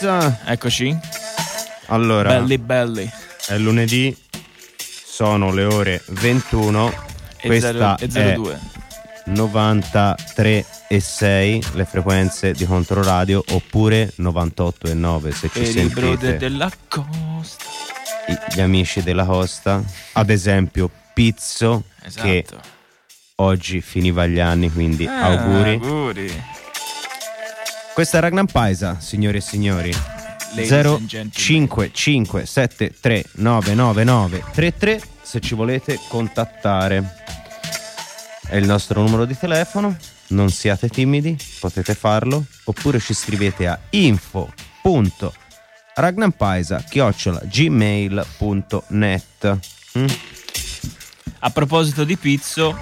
Paisa. Eccoci. Allora, Belli belli. è lunedì, sono le ore 21. E, Questa zero- e è 02. 93 e 6 le frequenze di Controradio oppure 98 e 9 se ci Per i brother sentite della costa. i- gli amici della costa, ad esempio Pizzo Esatto. che oggi finiva gli anni, quindi Ah, auguri. auguri. Questa è Ragnar Paisa, signori e signori. Ladies and gentlemen. 0557399933 se ci volete contattare. È il nostro numero di telefono, non siate timidi, potete farlo, oppure ci scrivete a info.ragnampaisa.gmail.net mm? A proposito di pizzo,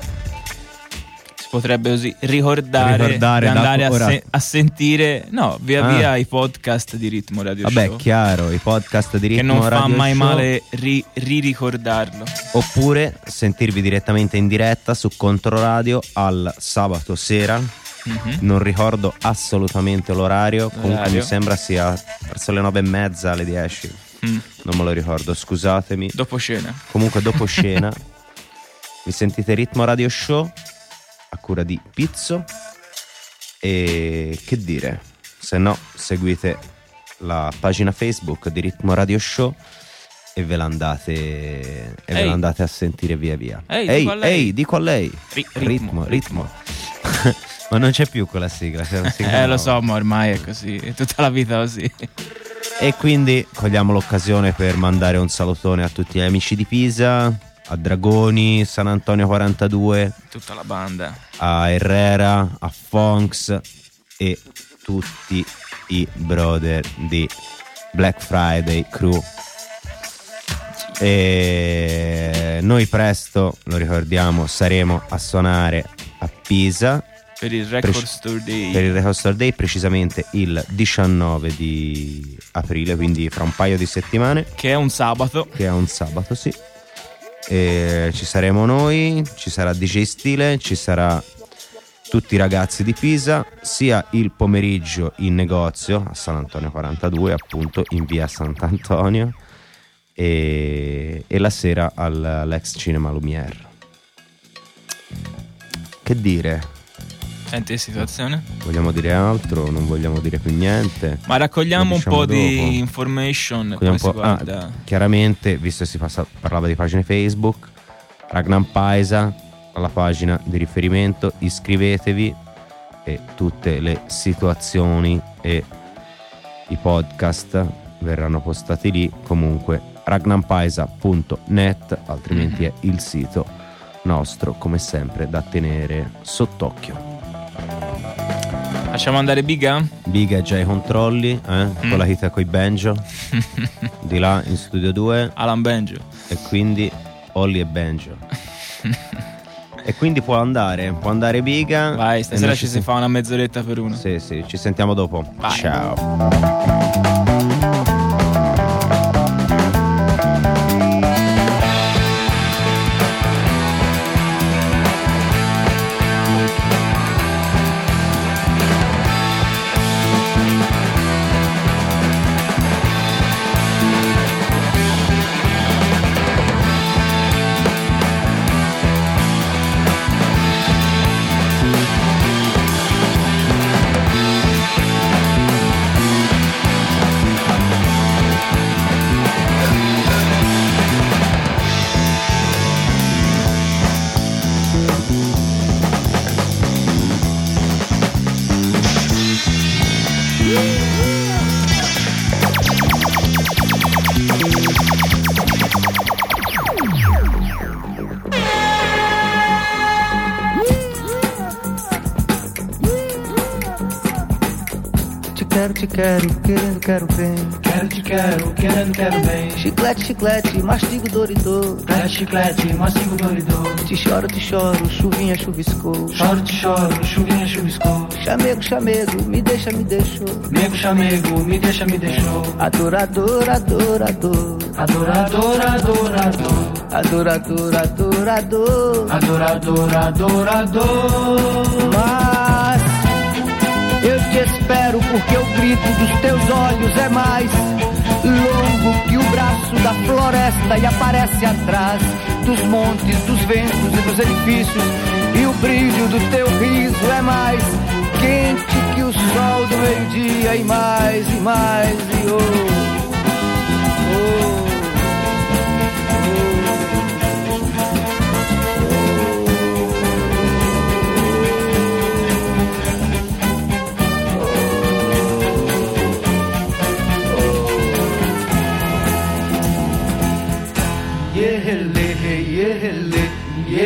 si potrebbe così ricordare, Ricordare di da- andare a, se- a sentire, no, via Ah. via i podcast di Ritmo Radio Vabbè, Show. chiaro, i podcast di Che Ritmo non fa Radio mai Show. male ri- riricordarlo. oppure sentirvi direttamente in diretta su Controradio al sabato sera. Mhm. Non ricordo assolutamente l'orario, comunque L'orario. mi sembra sia verso le nove e mezza, alle 10. Mm. Non me lo ricordo, scusatemi. Dopo cena. Comunque dopo scena mi sentite Ritmo Radio Show cura di Pizzo e che dire, se no seguite la pagina Facebook di Ritmo Radio Show e ve l'andate, e ve Ehi. l'andate a sentire via via. Ehi, ehi, dico a lei. ehi, dico a lei. Ri- ritmo, ritmo. Ma non c'è più quella sigla. c'è una sigla Eh, lo nuova. so, ma ormai è così, è tutta la vita così. E quindi cogliamo l'occasione per mandare un salutone a tutti gli amici di Pisa, a Dragoni, San Antonio 42, Tutta la banda. a Herrera, a Fonks e tutti i brother di Black Friday Crew. E noi presto, lo ricordiamo, saremo a suonare a Pisa Per il Record Preci- Store Day. per il Record Store Day, precisamente il 19 di aprile, quindi fra un paio di settimane Che è un sabato. che è un sabato, sì. E ci saremo noi, ci sarà DJ Stile, ci sarà tutti i ragazzi di Pisa, sia il pomeriggio in negozio a San Antonio 42, appunto in via Sant'Antonio, e, e la sera al- all'ex Cinema Lumière. Che dire? Senti situazione. Vogliamo dire altro? Non vogliamo dire più niente? Ma raccogliamo Lo un diciamo po' dopo. di information. Ah, chiaramente, visto che si passa- parlava di pagine Facebook, Ragnar Paisa, alla pagina di riferimento, iscrivetevi e tutte le situazioni e i podcast verranno postati lì. Comunque, ragnampaisa.net, altrimenti è il sito nostro, come sempre, da tenere sott'occhio. Facciamo andare Biga? Biga è già ai controlli, eh, Mm. con la chita coi banjo, di là in studio 2. Alan Benjo. e quindi Olli e Benjo. e quindi può andare, può andare Biga. Vai, stasera ci si fa una mezz'oretta per uno. Sì, sì, ci sentiamo dopo. Vai. Ciao. Woo! Te quero, querendo, quero bem. Quero, te quero, querendo, quero bem. Chiclete, chiclete, mastigo, doridor. Chiclete, chiclete, mastigo, doridor. Te choro, te choro, chuvinha, chuviscou. Choro, te choro, chuvinha, chuviscou. Chamego, chamego, me deixa, me deixou. Nego, chamego, me deixa, me deixou. Adorador, adorador. Adorador, adorador. Adorador, adorador. Adorador, adorador. Mas espero porque o grito dos teus olhos é mais longo que o braço da floresta e aparece atrás dos montes, dos ventos e dos edifícios. E o brilho do teu riso é mais quente que o sol do meio-dia e mais e mais e oh, oh.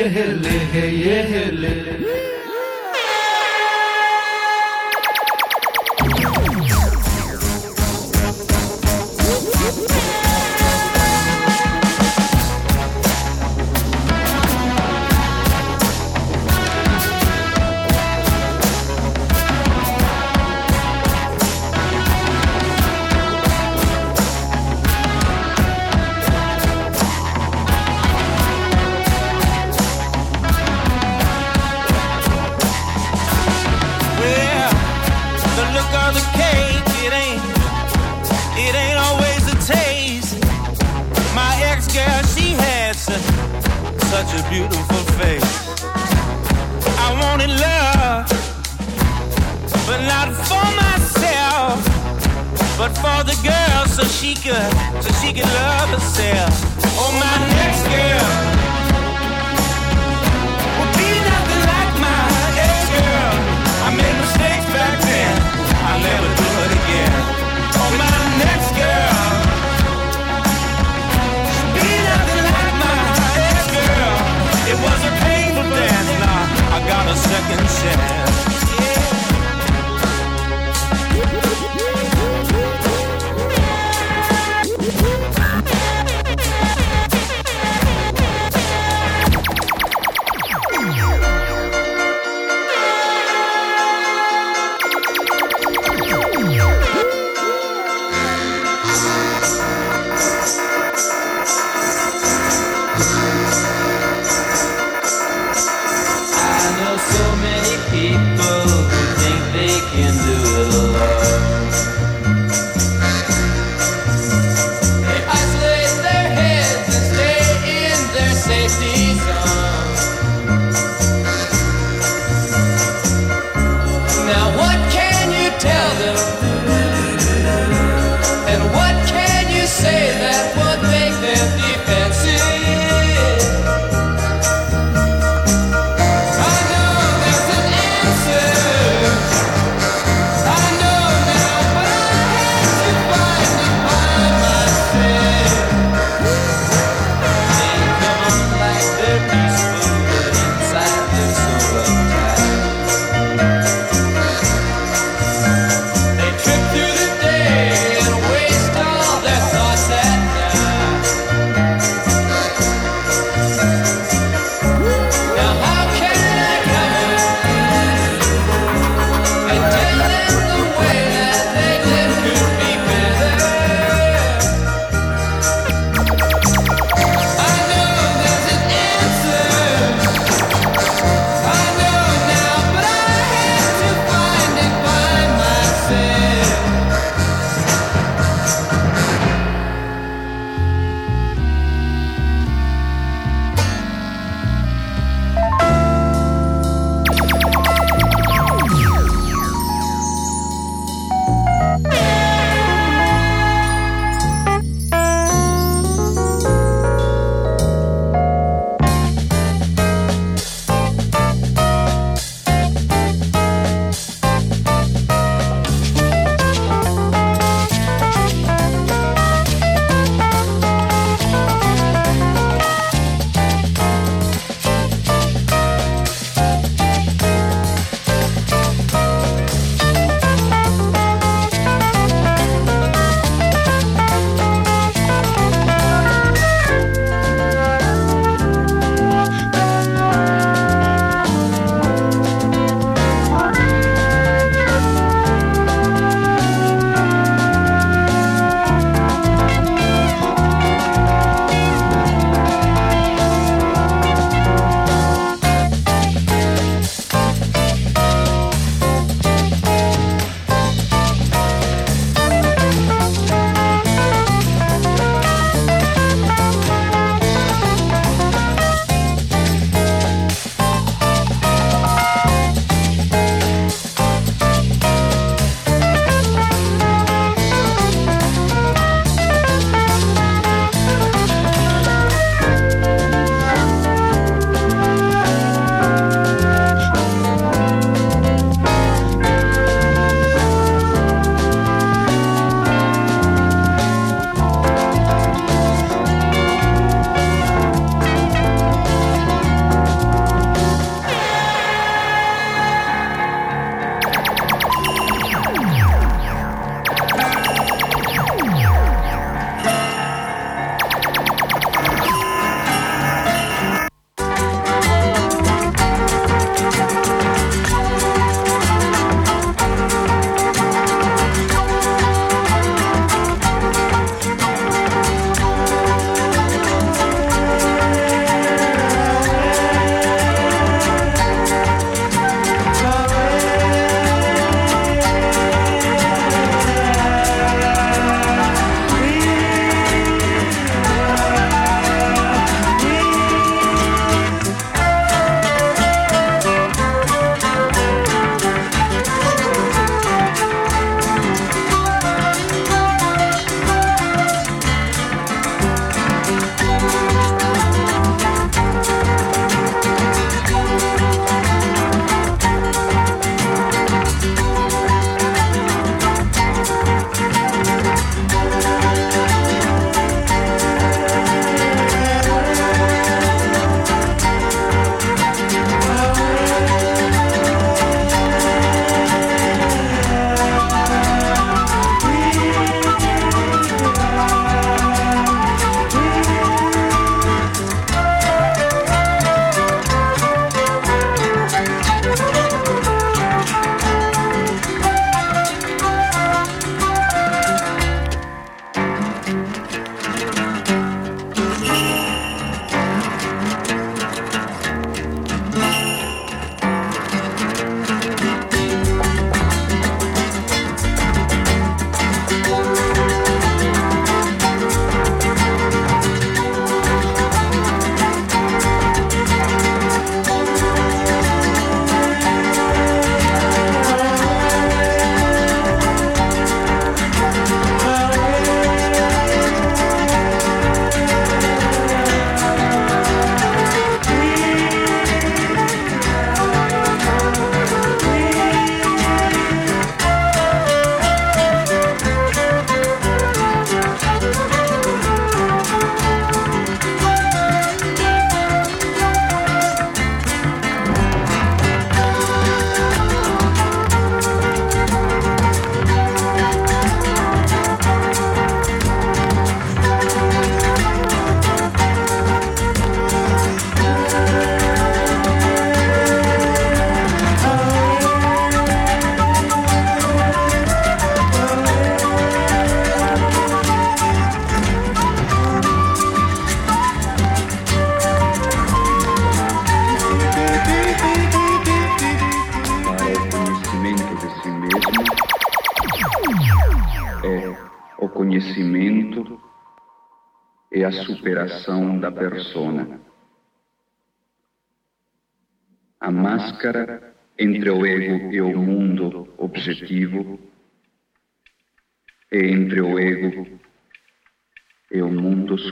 Yehele, yehele. Well,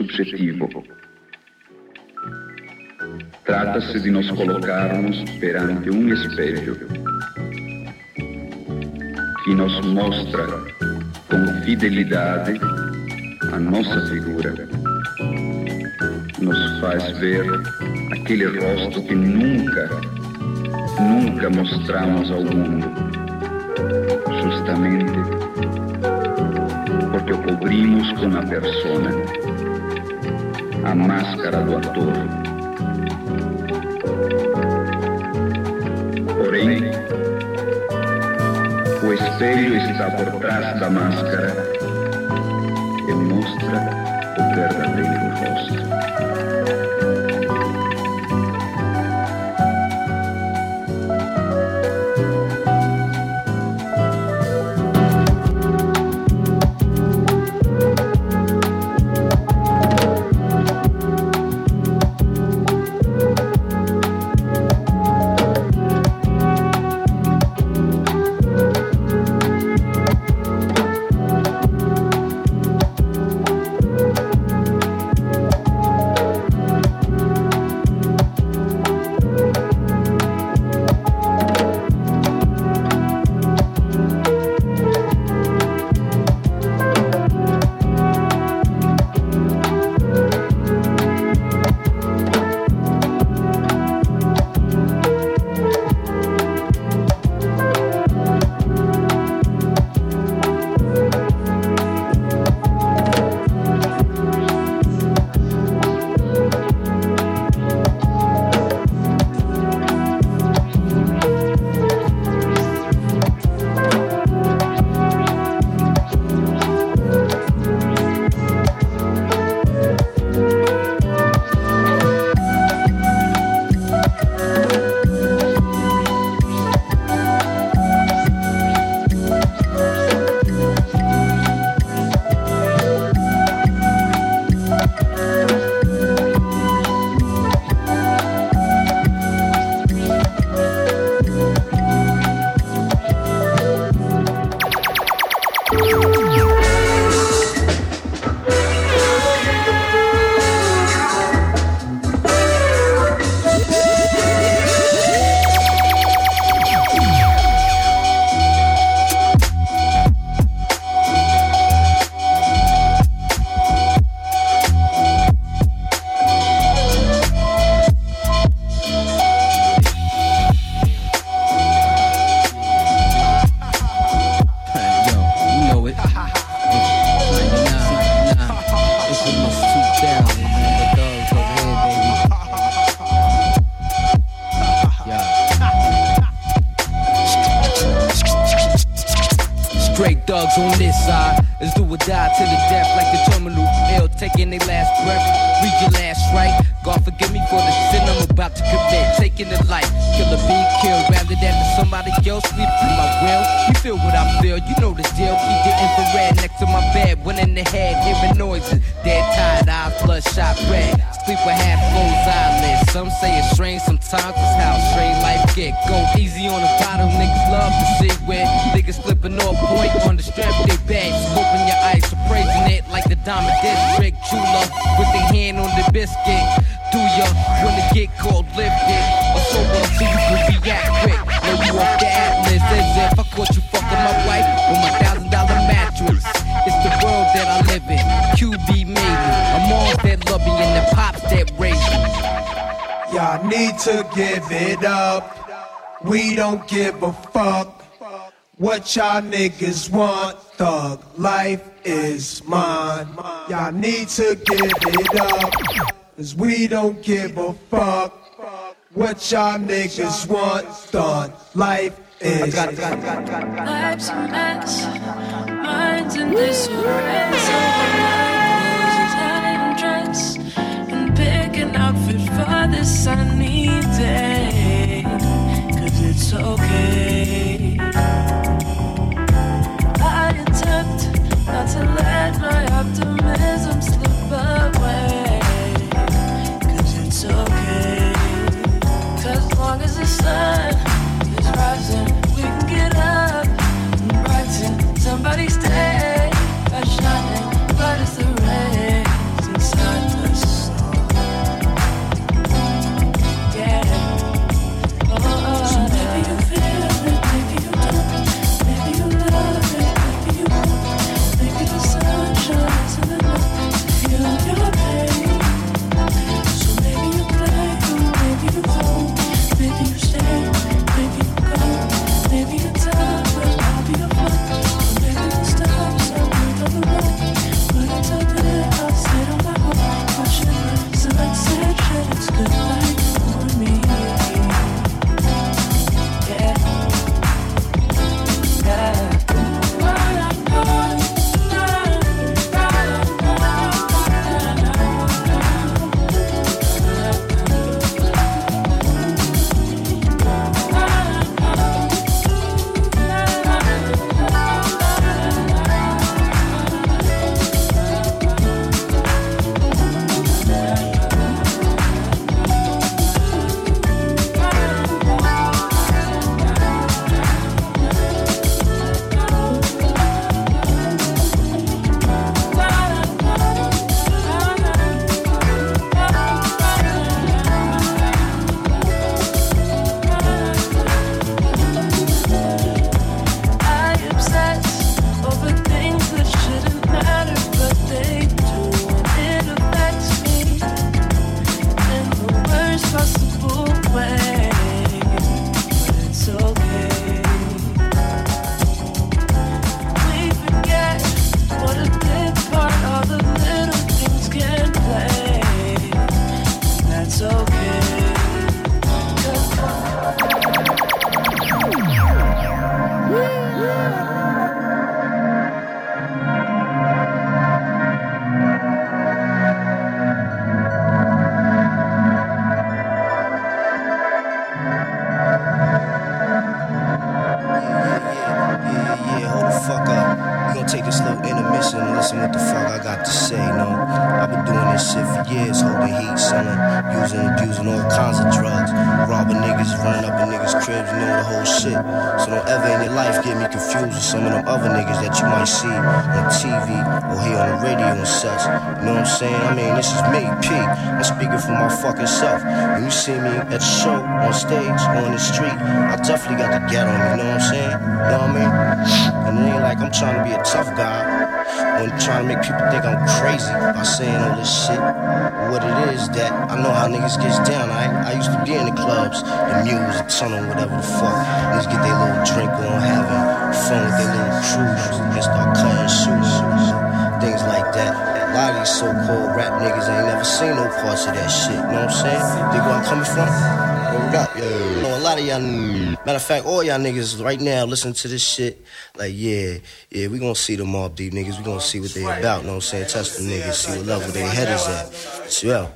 subjetivo. Trata-se de nos colocarmos perante um espelho que nos mostra com fidelidade a nossa figura. Nos faz ver aquele rosto que nunca, nunca mostramos ao mundo. Justamente porque o cobrimos com a persona a máscara do ator. Porém, o espelho está por trás da máscara e mostra o verdadeiro rosto. What y'all niggas want? Thug life is mine. Y'all need to give it up. Cause we don't give a fuck. What y'all niggas want? Thug life is mine. Life's a mess. Minds in disarray. So I'm dress And pick an outfit for this sunny day. Cause it's okay. optimism slip away. Cause it's long as the sun. Know the whole shit. So don't ever in your life get me confused with some of them other niggas that you might see on TV or hear on the radio and such. You know what I'm saying? I mean, this is me, P. I'm speaking for my fucking self. When you see me at the show, on stage, on the street, I definitely got the get on you know what I'm saying? You know what I mean? And it ain't like I'm trying to be a tough guy or trying to make people think I'm crazy by saying all this shit. What it is that I know how niggas gets down. I I used to be in the clubs, the Muse, the Tunnel, whatever the fuck. Niggas get their little drink on, having fun with their little crews, and start cutting shoes, things like that. A lot of these so-called rap niggas ain't never seen no parts of that shit. You know what I'm saying? Dig where I'm coming from? Word up, yo. You know, a lot of y'all, matter of fact, all y'all niggas right now listen to this shit. Like, yeah, yeah, we gonna see the Mobb Deep niggas. We gonna see what they about. You know what I'm saying? Test the niggas, see what level they head is at. So, yo,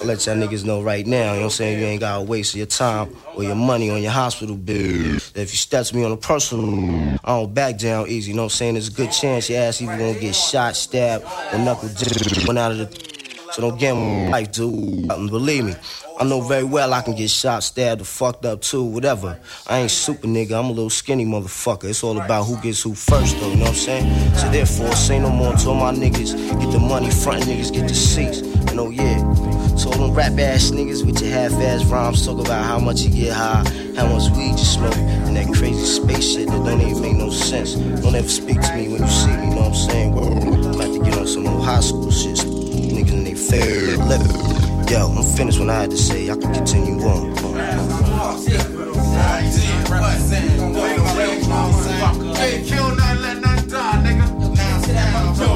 I'll let y'all niggas know right now. You know what I'm saying? You ain't gotta waste your time or your money on your hospital bill. If you step to me on a personal, I don't back down easy. You know what I'm saying? There's a good chance your ass either gonna get shot, stabbed, or knuckle one out of the. So don't get my life, dude. And believe me, I know very well I can get shot, stabbed, or fucked up too, whatever. I ain't super nigga, I'm a little skinny motherfucker. It's all about who gets who first, though, you know what I'm saying? So therefore, say no more to all my niggas. Get the money, front niggas get the seats. Oh yeah, so them rap ass niggas with your half ass rhymes talk about how much you get high, how much weed you smoke, and that crazy space shit that don't even make no sense. Don't ever speak to me when you see me, know what I'm saying? I'm about to get on some old high school shit. Niggas they living. Yo, I'm finished when I had to say. I can continue on. Hey, kill nothing, let nothing die, nigga. Yo,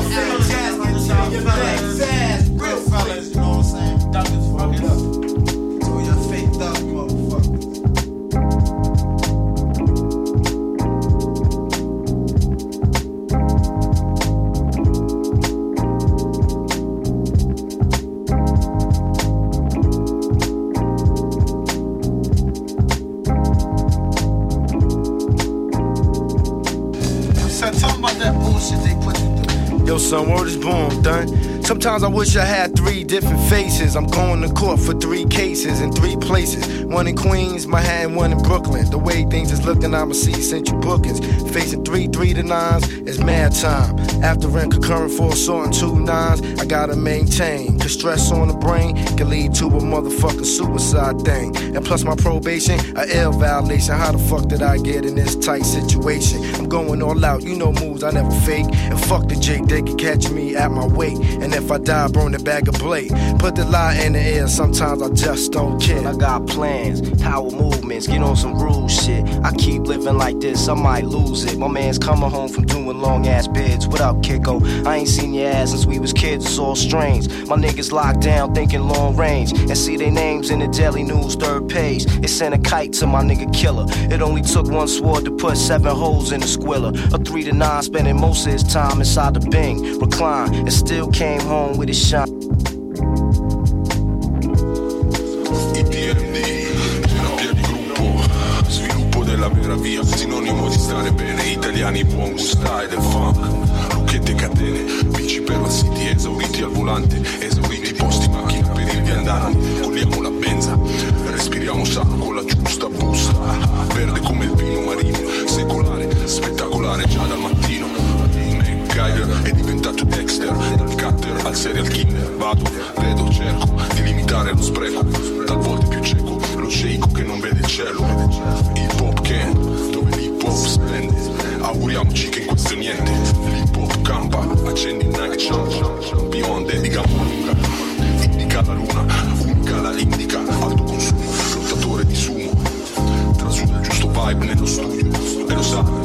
bullshit they put you through. Yo, word is born, done. Sometimes I wish I had three different faces. I'm going to court for three cases in three places. One in Queens, Manhattan, one in Brooklyn. The way things is looking, I'ma see you bookings. Facing three three to nines is mad time. After rent concurrent for assault two nines, I gotta maintain. Cause stress on the brain can lead to a motherfucking suicide thing. And plus my probation, a L violation. How the fuck did I get in this tight situation? I'm going all out, you know moves I never fake. And fuck the Jake, they can catch me at my weight. And if I die, burn the bag of blade. Put the lie in the air, sometimes I just don't care. I got plans, power movements, get on some rules shit. I keep living like this, I might lose it. My man's coming home from doing long ass bids. What up, Kiko? I ain't seen your ass since we was kids, it's all strange. My niggas locked down thinking long range. And see their names in the Daily News third page. It sent a kite to my nigga killer. It only took one sword to put seven holes in the squiller. A three to nine, spending most of his time inside the Bing. Recline, and still came home with gruppo, sviluppo della vera via, sinonimo di stare bene, italiani buon gustare del funk, lucchette catene, bici city, esauriti al volante, esauriti posti macchina per il viandanti, coliamo la benza, respiriamo sacco con la giusta busta, verde come il pino marino, secolare, spettacolare già dal mattino, MacGyver è diventato Dexter, al serial killer. Vado, vedo, cerco di limitare lo spreco. Talvolta più cieco, lo sceico che non vede il cielo. Hip hop can, dove l'hip hop splende. Auguriamoci che in questo niente L'hip hop campa, accendi il night Champ Beyond, dedica lunga Indica la luna, unica la indica. Alto consumo, lottatore di sumo. Trasuda il giusto vibe nello studio E lo sa.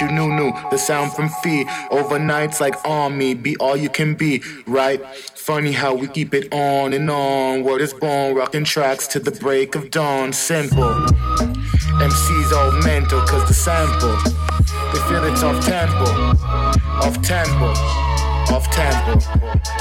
You knew, knew. The sound from Fee. Overnights like army. Be all you can be, right? Funny how we keep it on and on. Word is born, rocking tracks to the break of dawn. Simple. MC's all mental, cause the sample. They feel it's off tempo. Off tempo. Off tempo.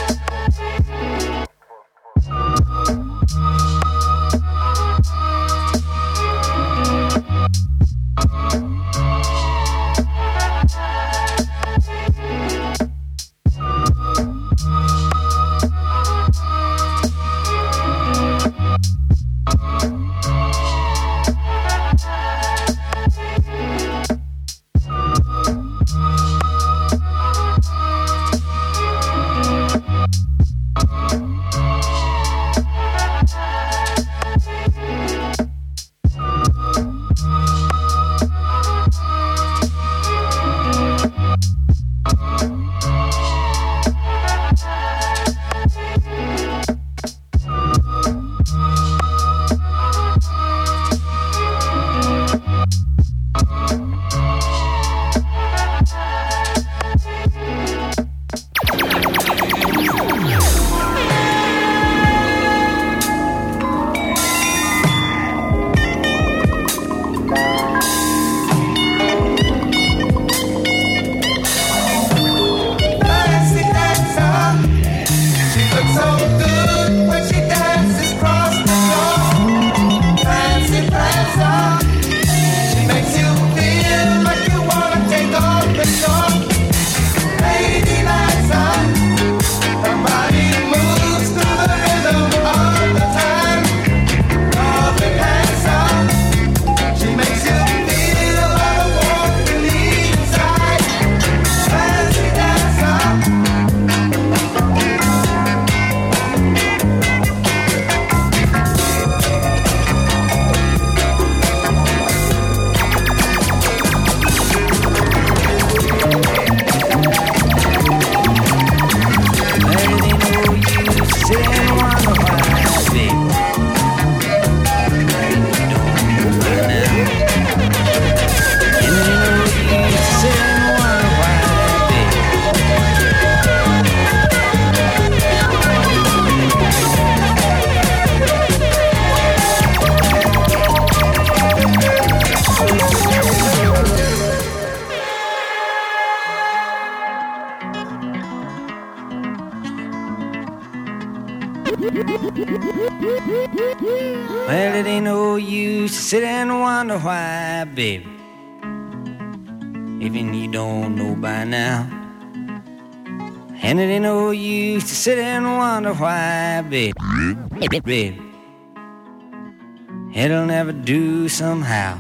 It'll never do somehow.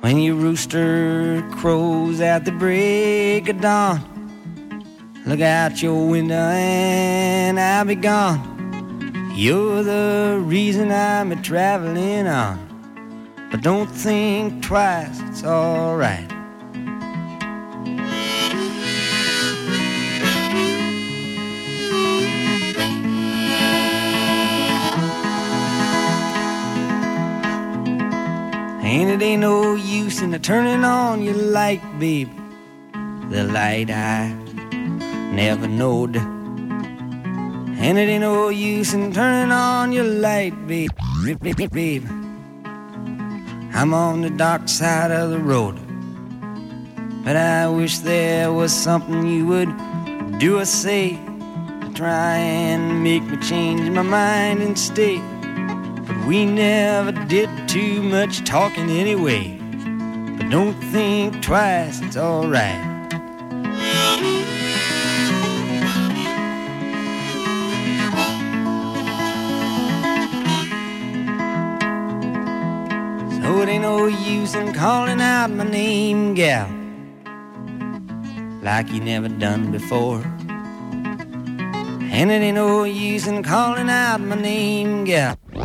When your rooster crows at the break of dawn, look out your window and I'll be gone. You're the reason I'm a traveling on. But don't think twice, it's alright. And it ain't no use in turning on your light, baby. The light I never knowed. And it ain't no use in turning on your light, babe. I'm on the dark side of the road. But I wish there was something you would do or say to try and make me change my mind and stay. We never did too much talking anyway. But don't think twice, it's alright. So it ain't no use in calling out my name, gal, like you never done before. And it ain't no use in calling out my name, gal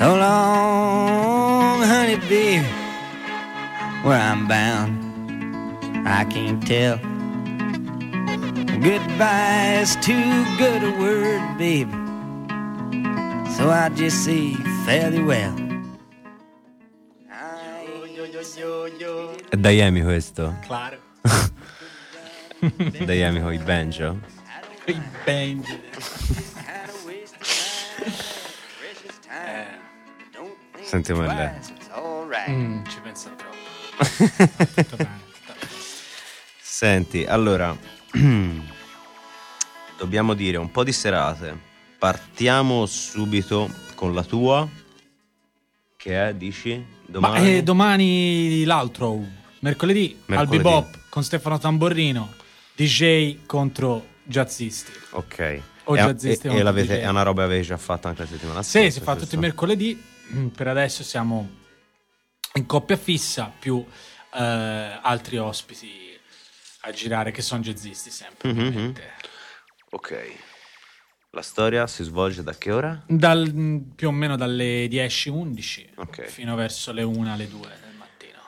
So long, honey, baby, where I'm bound, I can't tell. Goodbye is too good a word, baby. So I just say fairly well. È Miami questo? Claro. Miami con i banjo? I banjo. Eh. Sentiamo il Mm, ci pensa troppo. Senti, allora dobbiamo dire un po' di serate. Partiamo subito con la tua, che è, dici? Ma Domani? eh, domani l'altro, mercoledì, al Mercoledì. Bebop con Stefano Tamborrino, DJ contro jazzisti. Ok. O e, jazzisti e- e è una roba che avevi già fatto anche la settimana scorsa. Sì, si fa tutti giusto? i mercoledì. Mm, Per adesso siamo in coppia fissa più eh, altri ospiti a girare che sono jazzisti sempre. Mhm, ovviamente. Ok. La storia si svolge da che ora? Dal- mm, più o meno dalle 10-11 Ok. fino verso le 1 alle 2 del mattino.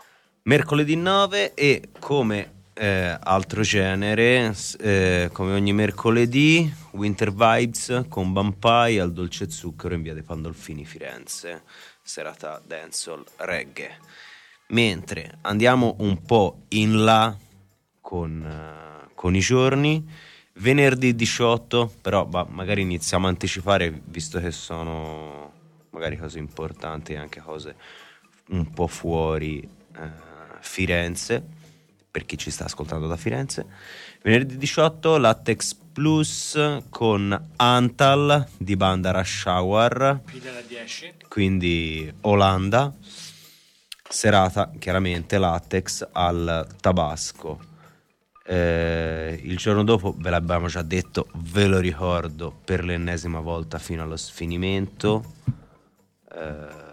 Mercoledì 9 e come eh, altro genere, eh, come ogni mercoledì, Winter Vibes con Bampai al Dolce Zucchero in via dei Pandolfini Firenze, serata dancehall reggae. Mentre andiamo un po' in là con, eh, con i giorni, venerdì 18, però bah, magari iniziamo a anticipare visto che sono magari cose importanti anche cose un po' fuori eh, Firenze, per chi ci sta ascoltando da Firenze. Venerdì 18 Latex Plus con Antal di banda Rush Hour, Piglia da 10. quindi Olanda. Serata chiaramente Latex al Tabasco. Eh, il giorno dopo ve l'abbiamo già detto, ve lo ricordo per l'ennesima volta fino allo sfinimento. Eh,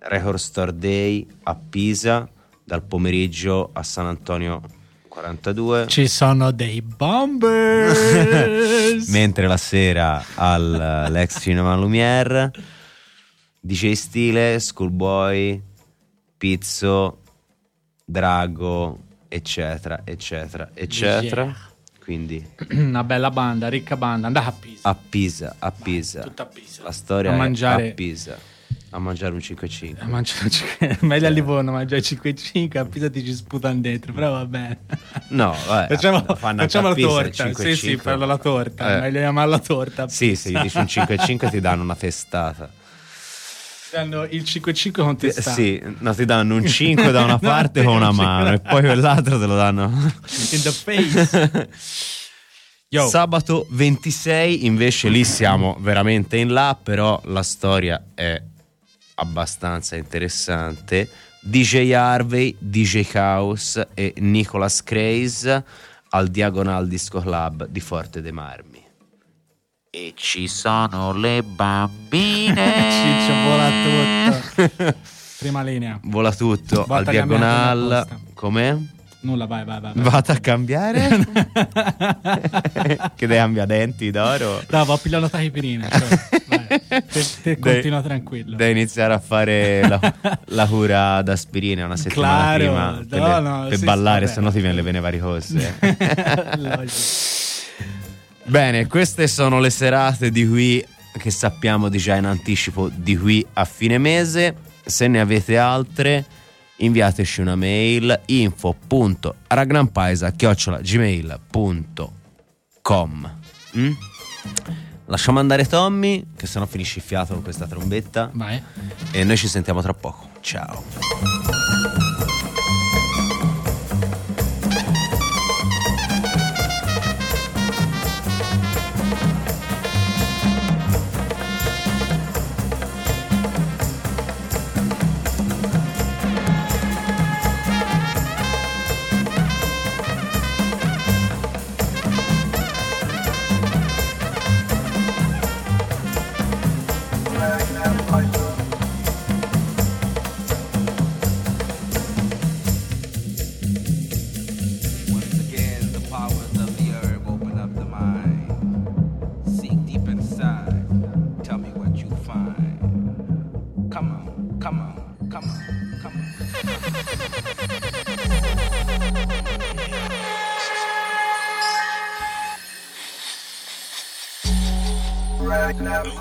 Record Store Day a Pisa dal pomeriggio a San Antonio 42. Ci sono dei bombers. Mentre la sera all'ex Cinema Lumière DJ Stile, Schoolboy, Pizzo, Drago, eccetera, eccetera, eccetera. Yeah. Quindi Una bella banda, ricca banda. Andate a Pisa. a Pisa, a Pisa. tutta a Pisa. La storia A è mangiare- a Pisa. A mangiare un 5-5. A mangiare- Meglio a Livorno mangiare 5-5, a Pisa ti ci sputano dentro, però va bene. No, vabbè, facciamo, facciamo la torta. il Sì, sì, 5-5. farlo la torta. Eh. Meglio chiamarla torta. Sì, se gli dici un 5-5 ti danno una testata. Danno il 5-5 con Ti- testa. Sì, no, ti danno un 5 da una parte sì, con una un 5 mano e poi quell'altro te lo danno. In the face. Yo. Sabato 26 invece lì siamo veramente in là, però la storia è abbastanza interessante. DJ Harvey, DJ Chaos e Nicolas Craze al Diagonal Disco Club di Forte dei Marmi. E ci sono le bambine. Ciccio vola tutto. Prima linea. Vola tutto Volta al Diagonal. apposta. Nulla, vai, vai, vai. vai. Vado a cambiare? che cambia denti d'oro? No, va a pigliare una tachipirina. Cioè. Te, te continua tranquillo. Da iniziare a fare la, la cura d'aspirina una settimana Claro, prima per, no, le- no, per sì, ballare, sì, se no ti viene le vene varicose. Bene, queste sono le serate di qui che sappiamo di già in anticipo di qui a fine mese. Se ne avete altre, inviateci una mail info.ragnampaisa.gmail.com mm? Lasciamo andare Tommy, che sennò finisce il fiato con questa trombetta. Vai. E noi ci sentiamo tra poco. Ciao.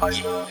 Who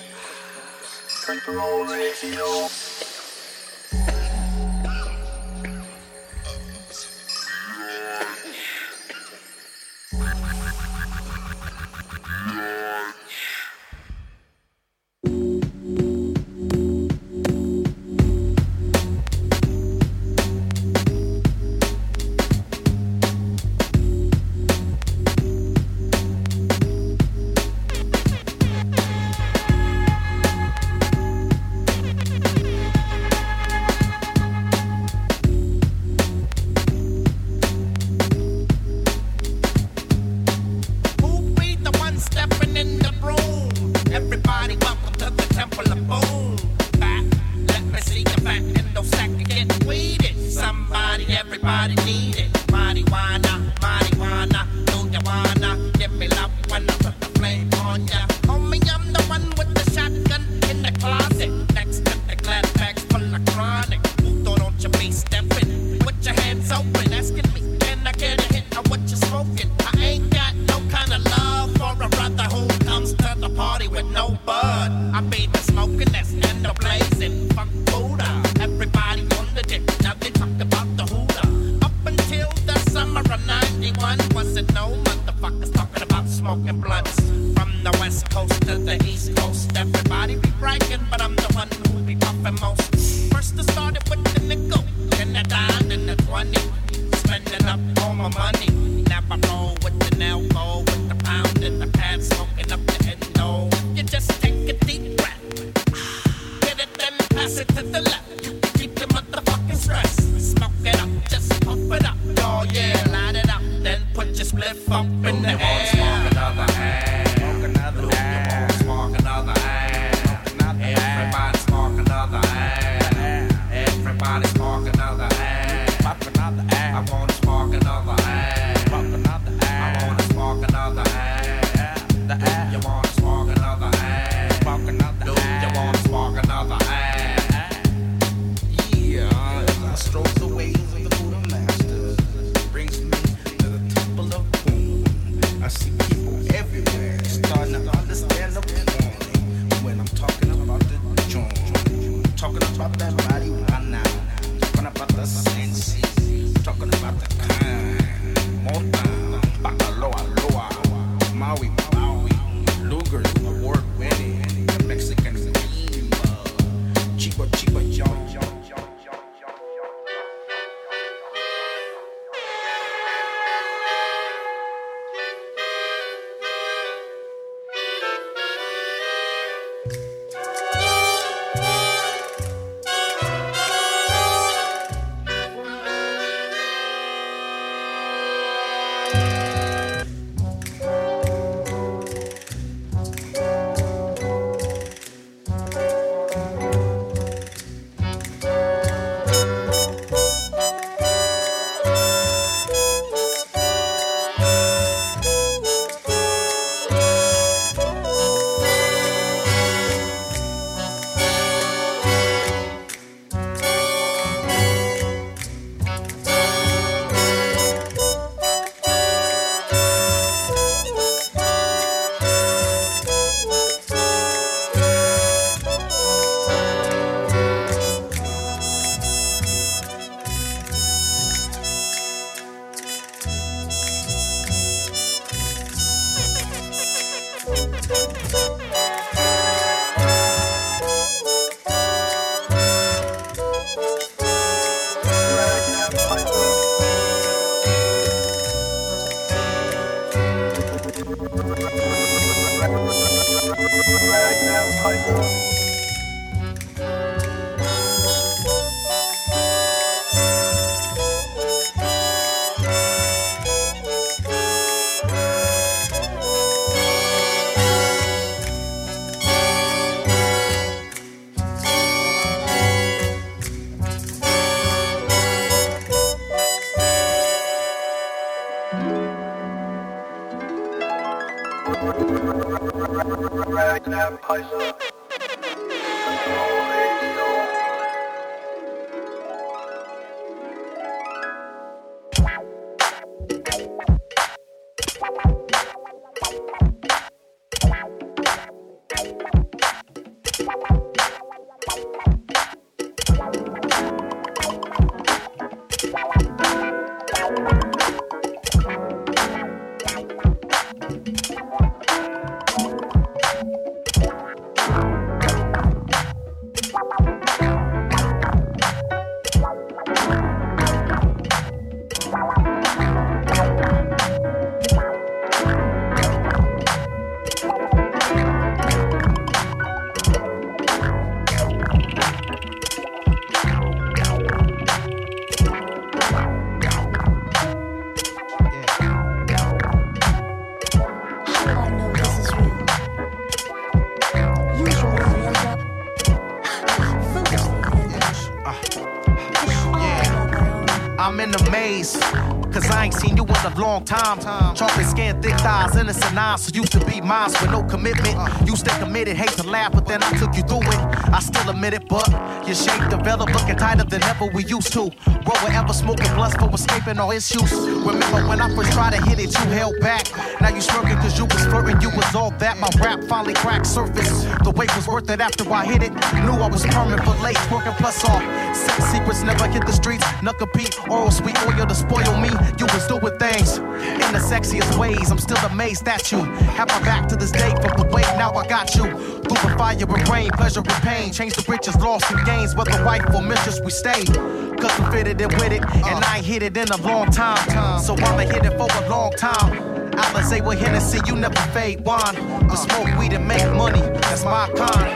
Wow. Innocent eyes. So used to be mine with no commitment. You stay committed, hate to laugh, but then I took you through it. I still admit it, but your shape developed, looking tighter than ever we used to. Roll wherever smoking blunts for escaping all issues. Remember when I first tried to hit it, you held back. Now you smirking cause you was flirting, you was all that. My rap finally cracked surface. The wait was worth it after I hit it. Knew I was permanent but late, working plus all. Sex secrets never hit the streets. Knuckle beat, oral sweet oil to spoil me. You was doing things in the sexiest ways. I'm still amazed at you. Have my back to this day from the way now I got you. Through the fire and rain, pleasure and pain. Change the riches, lost and gains. Whether wife or mistress, we stay. Cause we fitted it with it. And I ain't hit it in a long time. So I'ma hit it for a long time. Alizé with Hennessy, you never fade wine. But smoke weed and make money, that's my kind.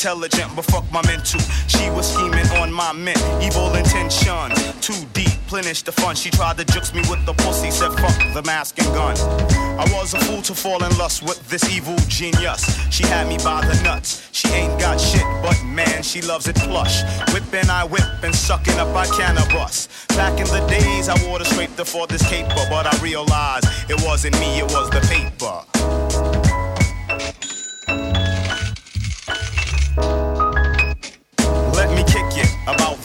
Intelligent, but fuck my mental. She was scheming on my mint, evil intentions. Too deep, plenish the fun. She tried to jukes me with the pussy, said fuck the mask and gun. I was a fool to fall in lust with this evil genius. She had me by the nuts. She ain't got shit, but man, she loves it plush. Whipping, I whip and sucking up, I cannabis. Back in the days, I wore the scraper for this caper, but I realized it wasn't me, it was the paper.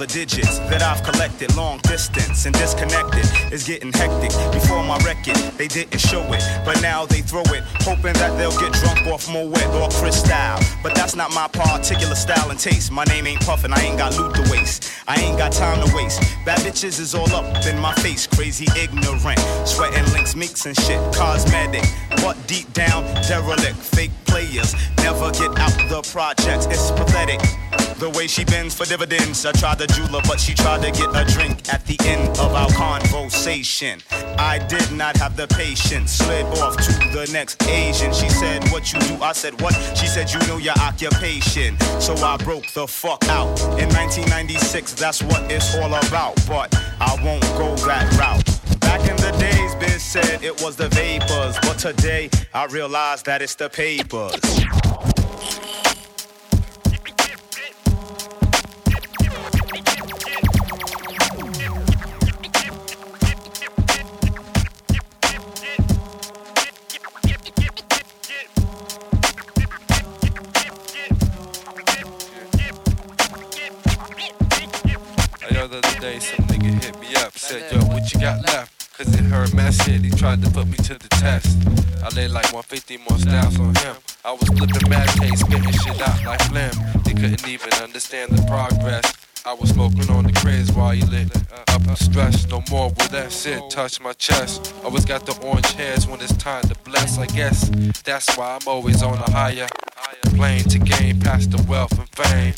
The digits that I've collected. Long distance and disconnected is getting hectic. Before my record, they didn't show it, but now they throw it, hoping that they'll get drunk off Moet or Cristal. But that's not my particular style and taste. My name ain't Puffin', I ain't got loot to waste. I ain't got time to waste. Bad bitches is all up in my face, crazy ignorant. Sweating links, meeks and shit, cosmetic. But deep down, derelict, fake players never get out the projects. It's pathetic. The way she bends for dividends. I tried to jewel her, but she tried to get a drink at the end of our conversation. I did not have the patience. Slid off to the next Asian. She said, What you do? I said, What? She said, You know your occupation. So I broke the fuck out. In 1996, that's what it's all about. But I won't go that route. Back in the days, Biz said it was the vapors. But today, I realize that it's the papers. Day, some nigga hit me up, said, Yo, what you got left? Cause it heard my shit, he tried to put me to the test. I laid like 150 more styles on him. I was flipping mad case, spitting shit out like phlegm. They couldn't even understand the progress. I was smoking on the craze while you lit up the stress. No more will that shit touch my chest. Always got the orange hairs when it's time to bless, I guess. That's why I'm always on a higher. plane to gain past the wealth and fame.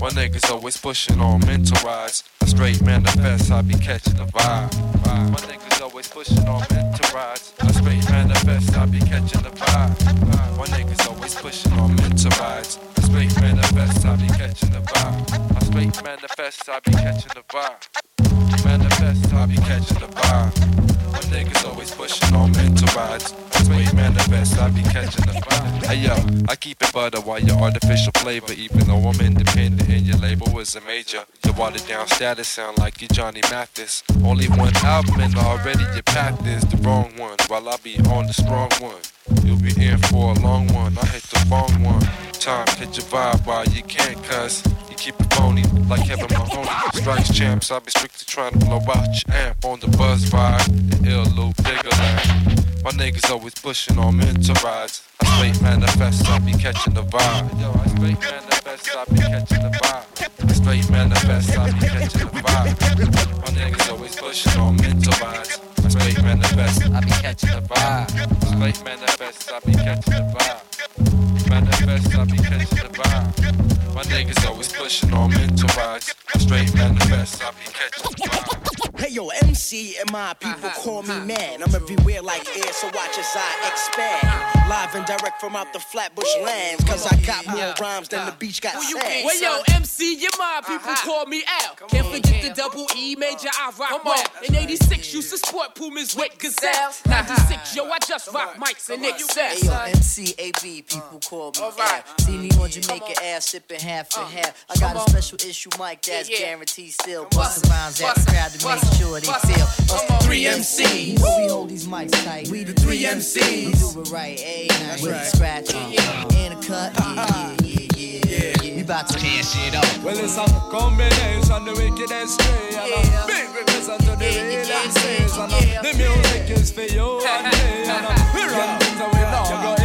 My niggas always pushing on mental rides. A straight manifest, I be catching the vibe. My niggas always pushing on mental rides. A straight manifest, I be catching the vibe. My niggas always pushing on mental rides. Straight manifest, I be catching the vibe. A straight manifest, I be catching the vibe. Manifest, I be catching the vibe. My niggas always pushing on mental rides. Straight manifest, I be catching the vibe. Hey yo, I keep it butter while your artificial flavor. Even though I'm independent and your label is a major. Your watered down status sound like you Johnny Mathis. Only one album and already your path is the wrong one. While I be on the strong one. You'll be in for a long one. I hit the wrong one. Time, hit your vibe while you can't cuss. you keep it phony like Kevin Mahoney. Strikes champs, I be strictly trying to blow out your amp on the buzz vibe. The ill loop, bigger land. My niggas always pushing on mental rides. I straight manifest, I be catching the vibe. Yo, I straight manifest, I be catching the vibe. I straight manifest, I be catching the vibe. My niggas always pushing on mental rides. Straight manifest, I be catching the vibe. Straight manifest, I be catching the vibe. Manifest, I be catching the vibe. My niggas always pushing on mental rides. Straight manifest, I be catching the vibe. Hey yo, MC and my people call me man. I'm everywhere like air, so watch as I expand. Live and direct from out the Flatbush lands. Cause I got more rhymes than the beach got sand. Well, yo, MC, your my people call me Al. Can't forget the double E major, I rock well. In 86, used to sport Pumas with gazelles. 96, yo, I just rock mics and excel. Hey excess. yo, MCAB, people call me Al. See me on Jamaica ass sipping half and half. I got a special issue mic that's guaranteed still. Bust rhymes at the crowd to make sure they feel. Us the 3MC. You know we hold these mics tight. We the 3MCs. We do it right, eh? With a scratch and a cut. Yeah, yeah, yeah, yeah, yeah. We about to cash it up. Well, it's a combination, the wicked and straight. And a big represent to the real MCs. And a, the music is for you and me. And a, we run things and we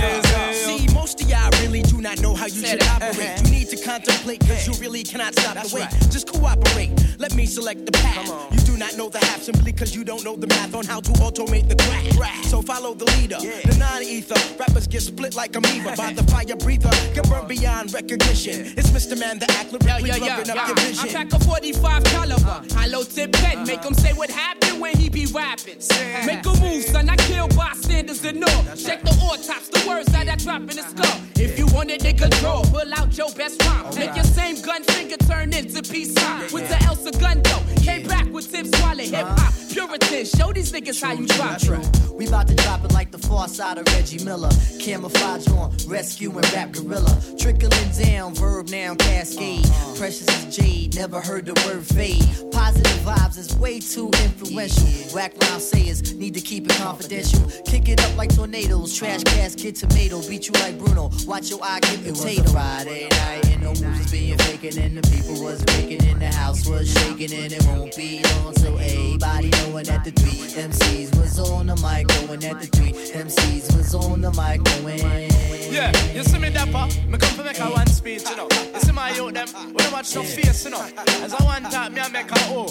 not know how you should that. operate. Uh-huh. You need to contemplate, cause you really cannot stop the wait. Just cooperate. Let me select the path. You do not know the half simply cause you don't know the math on how to automate the crack. So follow the leader, the non-ether. Rappers get split like amoeba by the fire breather. Can burn beyond recognition. It's Mr. Man, the act lyrically Yeah, yeah, rubbing yeah. up your vision. I pack a 45 caliber, uh-huh. hollow tip pen, make uh-huh. him say what happened when he be rapping. Make a move, son, I kill bystanders and all. Check the autops, the words that I drop in the skull. If you want it, nigga, draw, pull out your best rhyme. Make your same gun finger turn into peace sign. With the Elsa gun though, came back with tips swallow hip hop. Uh-huh. Puritan, show these niggas how you drop it. We bout to drop it like the far side of Reggie Miller. Camouflage on, rescue and rap gorilla. Trickling down, verb noun cascade. Uh-huh. Precious as jade, never heard the word fade. Positive vibes is way too influential. Whack rhyme sayers need to keep it confidential. Kick it up like tornadoes, trash casket tomato. Beat you like Bruno, watch your eye get. It was a Friday night and no moves was being faking and the people was making and the house was shaking and it won't be long till everybody knowing that the three MCs was on the mic, going at the three MCs was on the mic, going. Yeah, you see me dapper, me come to make a one speech, you know. You see my youth them, we don't watch no face, you know. As I want time, me I make a O.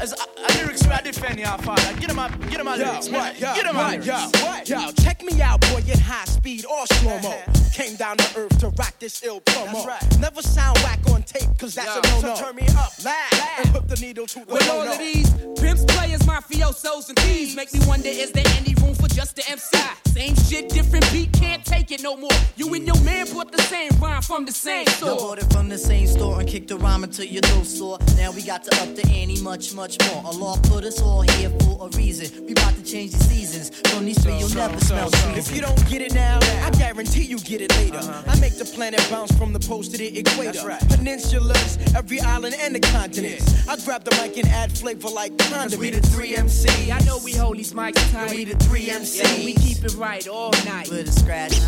As a, a lyrics where I defend your father. Get him a, get him a Yo, lyrics, what, yo, Get him a what, lyrics. yo, yo, check me out, boy, in high speed or slow mo. Came down to earth to rock this ill promo. Never sound whack on tape, cause that's Yo, a no no. so turn me up, laugh, laugh, and put the needle to the With all of these pimps, players, mafiosos, and thieves, make me wonder: is there any room for just the MC? Same shit, different beat, can't take it no more. You and your man bought the same rhyme from the same store. bought it from the same store and kicked the rhyme into your dough store. Now we got to up the ante much, much more. Allah put us all here for a reason. We about to change the seasons. From these three, you'll never smell treason. If you don't get it now, I guarantee you get it later. Uh-huh. I make the planet bounce from the poles to the equator. Peninsulas, every island and the continents. I grab the mic and add flavor like condiments. we the 3MC. I know we hold these mics tight. We the 3MC. Yeah, we keep it right all night. With a scratch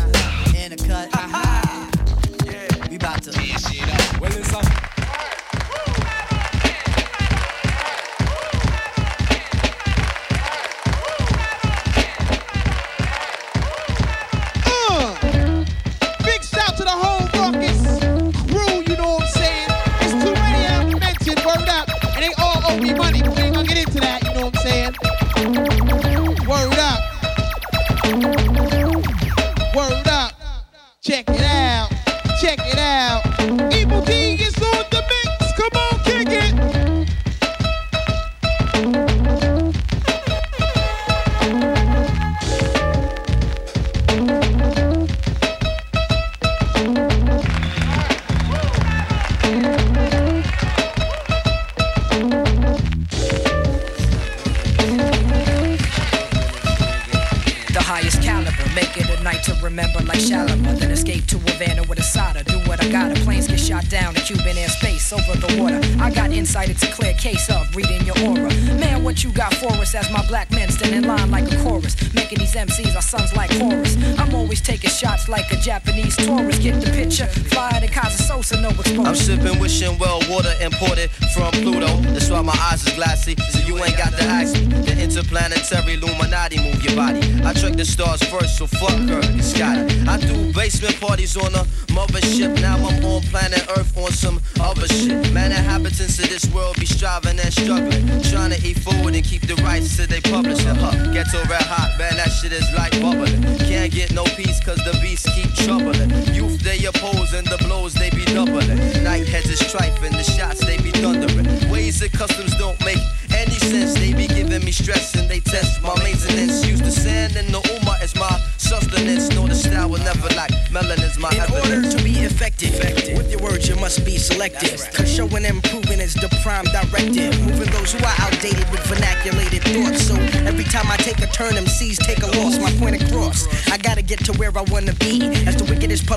and a cut. We about to. Well, listen. Uh, basement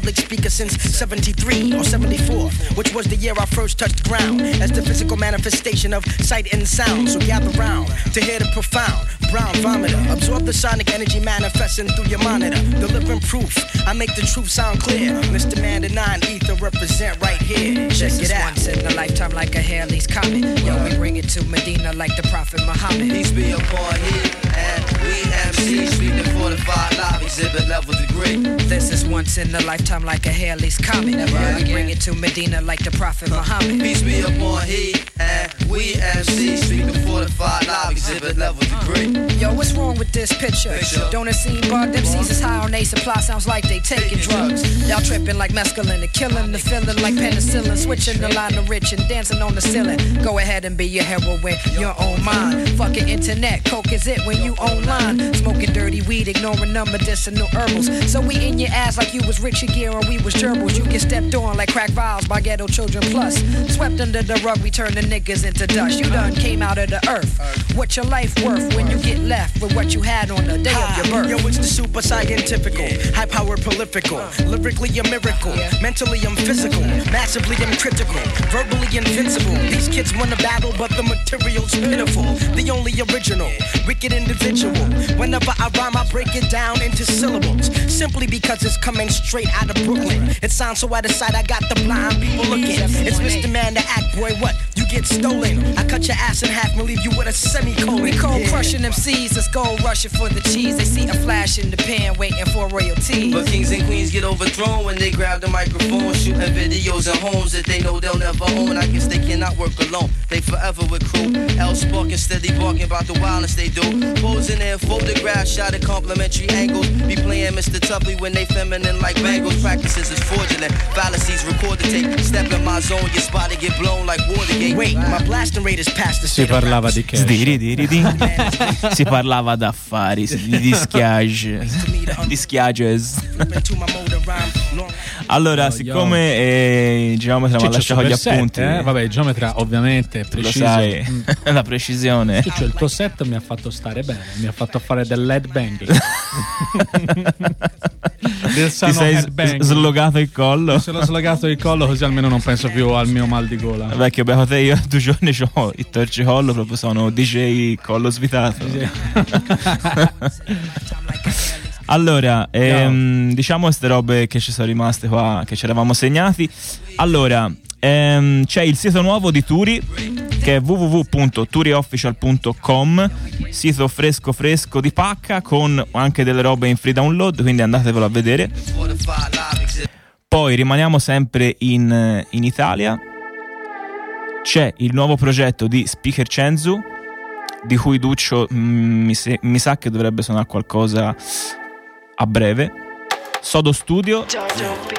public speaker since 73 or 74, which was the year I first touched ground. As the physical manifestation of sight and sound. So gather round to hear the profound. Brown vomiter. Absorb the sonic energy manifesting through your monitor. Delivering proof. I make the truth sound clear. Mr. Man, the nine ether represent right here. Check This it out. once in a lifetime like a Halley's Comet. Yo, we bring it to Medina like the Prophet Muhammad. Peace be upon he and we MCs speak the fortified live exhibit level degree. This is once in a lifetime like a Halley's comet. Never we bring it to Medina like the Prophet Muhammad. Peace be upon he and we MC speaking fortified live exhibit level degree. Yo, what's wrong with this picture? Don't it seem bugged? MCs is high on they supply, sounds like they taking drugs. Y'all tripping like mescaline and killing the feeling like penicillin. Switching the line of rich and dancing on the ceiling. Go ahead and be your heroine, your own mind. Fucking internet, coke is it when you online. Smoking dirty weed, ignoring the medicinal herbals. So we in your ass like you was Richard Gere we was gerbils. You get stepped on like crack vials by ghetto children plus. Swept under the rug, we turn the niggas into dust. You done came out of the earth. What's your life worth when you get left with what you had on the day of your birth? Yo, it's the super scientifical, high power prolifical. Lyrically, a miracle. Mentally, I'm physical. Massively, I'm critical. Verbally, invincible. These kids won the battle, but the material's pitiful. The only original, wicked individual. Whenever I rhyme, I break it down into syllables. Simply because it's coming straight out of Brooklyn. It sounds so out of sight, I got the blind people looking. It's Mr. Man, the act boy, what? You get stolen. I cut your ass in half and leave you with a semicolon. We cold Yeah. crushing them seeds, let's go rushing for the cheese. They see a flash in the pan, waiting for royalty. But kings and queens get overthrown when they grab the microphone, shooting videos in homes that they know they'll never own. I guess they cannot work alone. They forever with crew. L sparking, steady barking about the wildness they do. Posing in photographs, shot at complimentary angles. Be playing Mr. Tuffley when they feminine like bangles. Practices is fraudulent. Fallacies record the tape. Step in my zone, your spot to get blown like Watergate. Wait, my blasting rate is past the Si parlava di cash. Sdiridiridi. si parlava d'affari, di dischiage. Dischiages. Allora, siccome eh, Geometra mi ha lasciato gli super set, appunti, eh? Vabbè, il geometra ovviamente è tu lo preciso. sai, Mm. la precisione. Ciccio, il tuo set mi ha fatto stare bene, mi ha fatto fare del lead banging. del Ti sano sei headbanging. s- slogato il collo? Mi sono slogato il collo così almeno non penso più al mio mal di gola. Vecchio, bevo te io due giorni ho il torcicollo, proprio sono DJ collo svitato. allora, ehm, diciamo queste robe che ci sono rimaste qua, che ci eravamo segnati. Allora, ehm, c'è il sito nuovo di Turi che è www.turiofficial.com, sito fresco fresco di pacca con anche delle robe in free download, quindi andatevelo a vedere. Poi rimaniamo sempre in, in Italia. C'è il nuovo progetto di Speaker Cenzu, di cui Duccio mm, mi, se- mi sa che dovrebbe suonare qualcosa a breve. Sodo Studio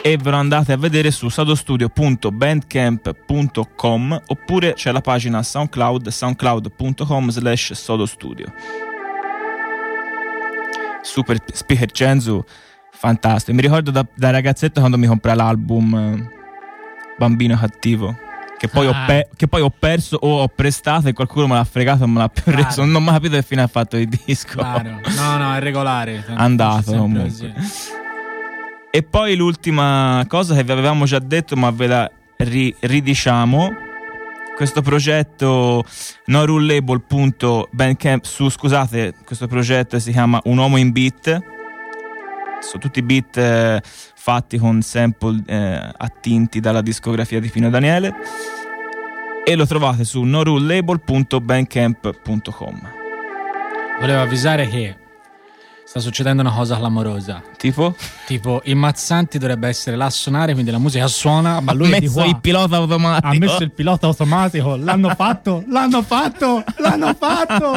e ve lo andate a vedere su sodostudio.bandcamp.com oppure c'è la pagina SoundCloud soundcloud.com slash sodostudio Super Speaker Cenzu fantastico mi ricordo da, da ragazzetto quando mi comprai l'album eh, Bambino Cattivo che poi, ho Ah. pe- che poi ho perso o ho prestato e qualcuno me l'ha fregato e me l'ha più Claro. reso non mi ha capito che fine ha fatto il disco Claro. No, no, è regolare. Andato, comunque. così. E poi l'ultima cosa che vi avevamo già detto, ma ve la ridiciamo. Questo progetto norulabel.bandcamp su scusate, questo progetto si chiama Un uomo in beat. Sono tutti beat eh, fatti con sample eh, attinti dalla discografia di Pino Daniele. E lo trovate su norulabel.bandcamp.com. Volevo avvisare che sta succedendo una cosa clamorosa. Tipo? Tipo, il Mazzanti dovrebbe essere là a suonare, quindi la musica suona, ma lui Ha messo il pilota automatico. Ha messo il pilota automatico. L'hanno fatto, l'hanno fatto, l'hanno fatto.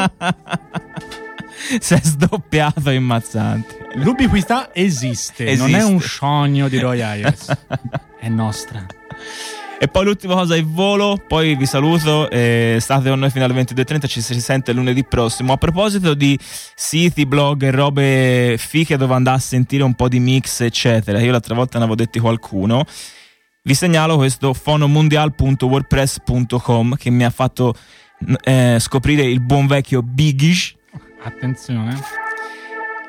si è sdoppiato in Mazzanti. L'ubiquità esiste, non è Esiste. un sogno di Roy Ayers. è nostra. E poi l'ultima cosa è volo, poi vi saluto, eh, state con noi fino alle 22.30, ci si sente lunedì prossimo. A proposito di siti, blog e robe fiche dove andare a sentire un po' di mix, eccetera, io l'altra volta ne avevo detti qualcuno, vi segnalo questo fonomundial.wordpress.com che mi ha fatto eh, scoprire il buon vecchio Biggish Attenzione.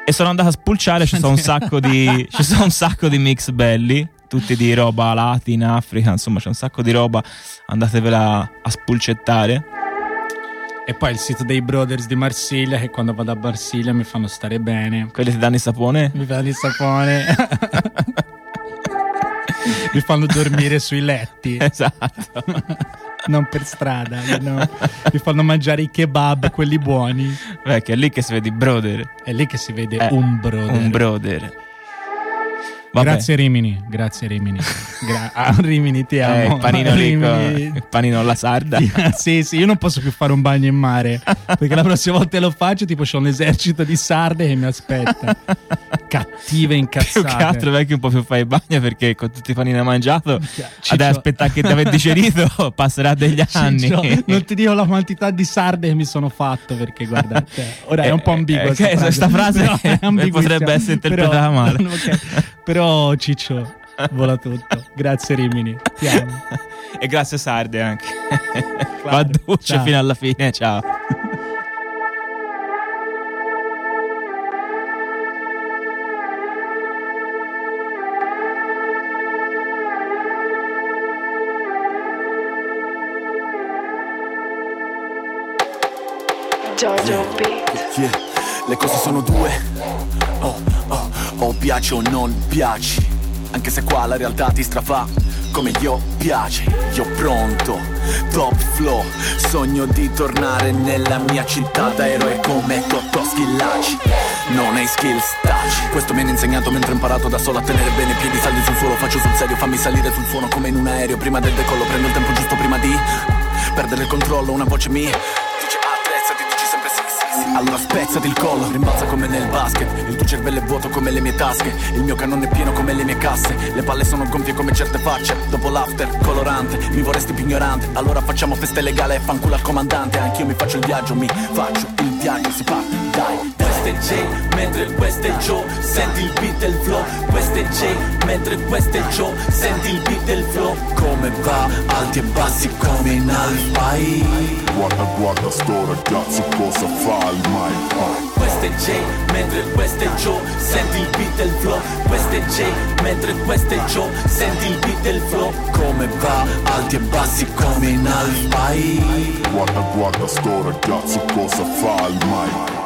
e sono andato a spulciare, ci sono un sacco di, ci sono un sacco di mix belli, tutti di roba latina, Africa, insomma c'è un sacco di roba, andatevela a spulcettare. E poi il sito dei Brothers di Marsiglia, che quando vado a Marsiglia mi fanno stare bene. Quelli ti danno il sapone? Mi fanno il sapone. mi fanno dormire sui letti. Esatto. non per strada, know? mi fanno mangiare i kebab, quelli buoni. Vecchio, è lì che si vede brother. È lì che si vede Eh, un brother. Un brother. Vabbè. Grazie Rimini, grazie Rimini. Gra- ah, Rimini ti amo. Eh, il panino Rimini. ricco, il panino alla sarda. sì, sì, io non posso più fare un bagno in mare perché la prossima volta che lo faccio, tipo, c'ho un esercito di sarde che mi aspetta. Cattive incazzate. Più che altro perché un po' più fai il bagno perché con tutti i panini hai mangiato, Ciccio- ad aspettare che ti aver digerito passerà degli anni. Ciccio, non ti dico la quantità di sarde che mi sono fatto perché guarda, ora è un po' ambigua Eh, sta che sta frase Però è ambiguissima. potrebbe essere interpretata Però- male. ok. Però Ciccio vola tutto. Grazie Rimini. Ti amo. e grazie Sarde anche. Va a duce ciao. fino alla fine, ciao. Giorgio Beat. Yeah, le cose sono due. Oh, oh, o piaci o non piaci. Anche se qua la realtà ti strafà. Come io piace, io pronto. Top flow, sogno di tornare nella mia città da eroe come Totò Schillaci. Non hai skills touch. Questo mi hanno insegnato mentre ho imparato da solo a tenere bene i piedi saldi sul suolo. Faccio sul serio, fammi salire sul suono come in un aereo. Prima del decollo prendo il tempo giusto prima di perdere il controllo. Una voce mia Allora spezzati il collo, rimbalza come nel basket. Il tuo cervello è vuoto come le mie tasche. Il mio cannone è pieno come le mie casse. Le palle sono gonfie come certe facce. Dopo l'after, colorante, mi vorresti più ignorante. Allora facciamo festa legale e fanculo al comandante. Anch'io mi faccio il viaggio, mi faccio il viaggio. Si parte, dai Questo è J, mentre questo è Joe Senti il beat e il flow. Questo è J, mentre questo è Joe Senti il beat e il flow. Come va, alti e bassi come in alfai. Guarda, guarda sto ragazzo cosa fa ormai Questo è J, mentre questo è Joe Senti il beat e il flow. Questo è J, mentre questo è Joe Senti il beat e il flow. Come va, alti e bassi come in alfai. Guarda, guarda sto ragazzo cosa fa ormai Slang,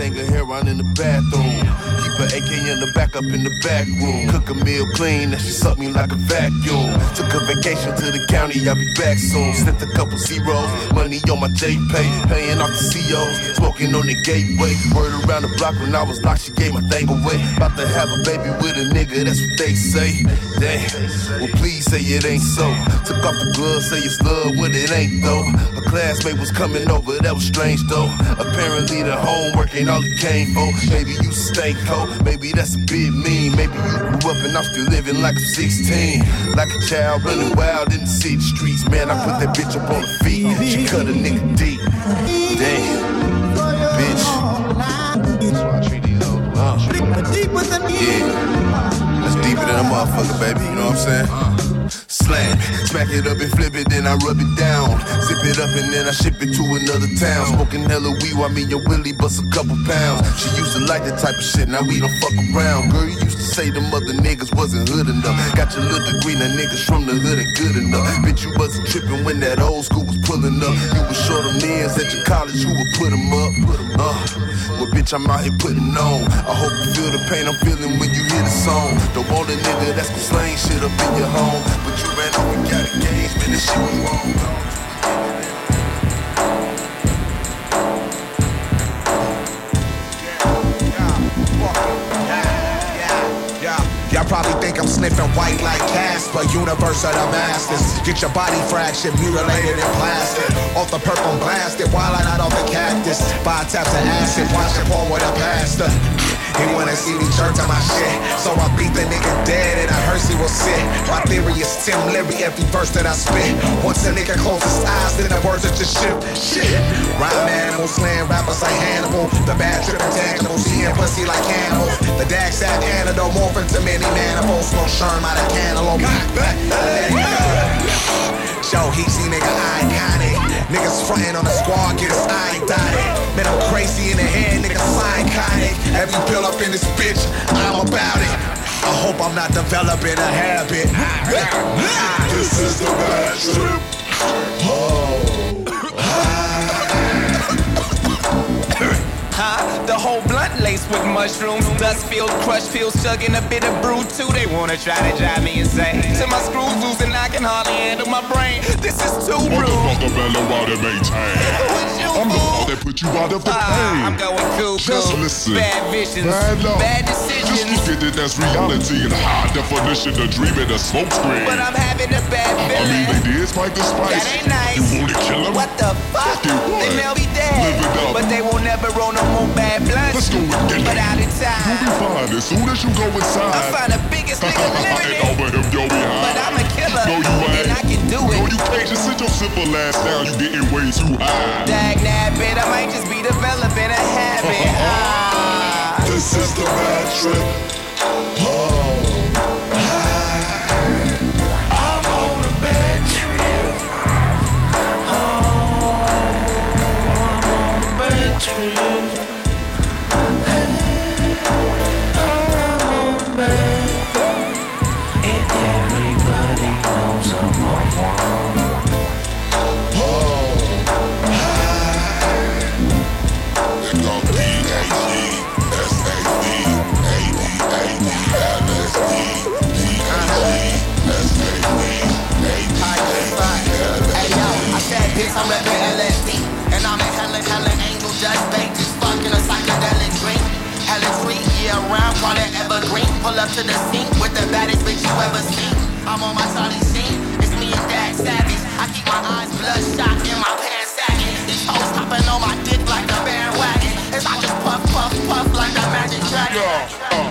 thing of heroin in the bathroom. An AK in the back up in the back room. Cook a meal clean, and she suck me like a vacuum. Took a vacation to the county, I'll be back soon. Sent a couple zeros, money on my J pay, paying off the COs, smoking on the gateway. Word around the block when I was locked, she gave my thing away. About to have a baby with a nigga, that's what they say. Damn, well please say it ain't so. Took off the gloves, say it's love, what it ain't though. A classmate was coming over, that was strange though. Apparently the homework ain't all it came for. Maybe you stay cold, maybe that's a bit mean. Maybe you grew up and I'm still living like I'm 16. Like a child running wild in the city streets. Man, I put that bitch up on her feet. She cut a nigga deep. Damn, bitch. Uh, yeah, that's deeper than a motherfucker, baby. You know what I'm saying? Slam, smack it up and flip it, then I rub it down. Zip it up and then I ship it to another town. Smoking hella weed while me and Willie bust a couple pounds. She used to like that type of shit, now we don't fuck around. Girl, you used to say them other niggas wasn't hood enough. Got your little degree, now niggas from the hood ain't good enough. Bitch, you wasn't tripping when that old school was pulling up. You was short of men's at your college, who would put them up? Uh, well, bitch, I'm out here putting on. I hope you feel the pain I'm feeling when you hear the song. Don't want a nigga that's gon' slang shit up in your home. But y'all probably think I'm sniffing white like Casper, universe of the masters. Get your body fractured, mutilated and plastic. Off the purple blasted, while I not off the cactus. Five taps of acid, watch it pour with a pastor. He wanna see me jerk to my shit, so I beat the nigga dead in a hearse he will sit. My theory is Tim Leary every verse that I spit. Once a nigga closes his eyes, then the words are just shit. Shit. Rhyme animals, slam rappers like Hannibal. The bad trip intangibles, eating pussy like cannibals. The Dax at antidote, morphing to many manifolds. Smoke sherm out of cantaloupe. Show Heezy, nigga, iconic. Niggas frontin' on the squad, get his eye dotted. Man, I'm crazy in the head, nigga, psychotic. Every pill up in this bitch, I'm about it. I hope I'm not developing a habit. This is the bad trip. Whole blunt laced with mushrooms, dust filled, crushed pills, chugging a bit of brew too. They wanna try to drive me insane. Till my screws loose and I can hardly handle my brain. This is too rude. Motherfucker better while they maintain I'm the get you out of the Ah, pain. I'm going cuckoo. Just listen. Bad visions. Bad luck. Bad Just decisions. look at it as reality and high definition, a dream in a smoke screen. But I'm having a bad I mean, they did spike the spice. That ain't nice. You wanna kill him? What the fuck? Fuck it, what? They may be dead. Live it up. But they won't never roll no more bad blunts. Let's go and get But it. out in You'll be fine as soon as you go inside. I find the biggest nigga living over him, yo, behind. But I'm a killer. No, you ain't. And I can do it. No, you can't. Just sit your simple ass down. You getting way too high. Dag nabbit, I might just be developing a habit. Ah. This is the bad trip. Oh, I'm I'm rapping LSD. And I'm a hella, hella angel, just bait, just fucking a psychedelic dream. Hella tree, year round, call it evergreen. Pull up to the scene with the baddest bitch you ever seen. I'm on my Charlie Sheen, it's me and Dag Savage. I keep my eyes bloodshot and my pants sagging. These hoes hopping on my dick like a bandwagon. As I just puff, puff, puff like a magic dragon. Uh.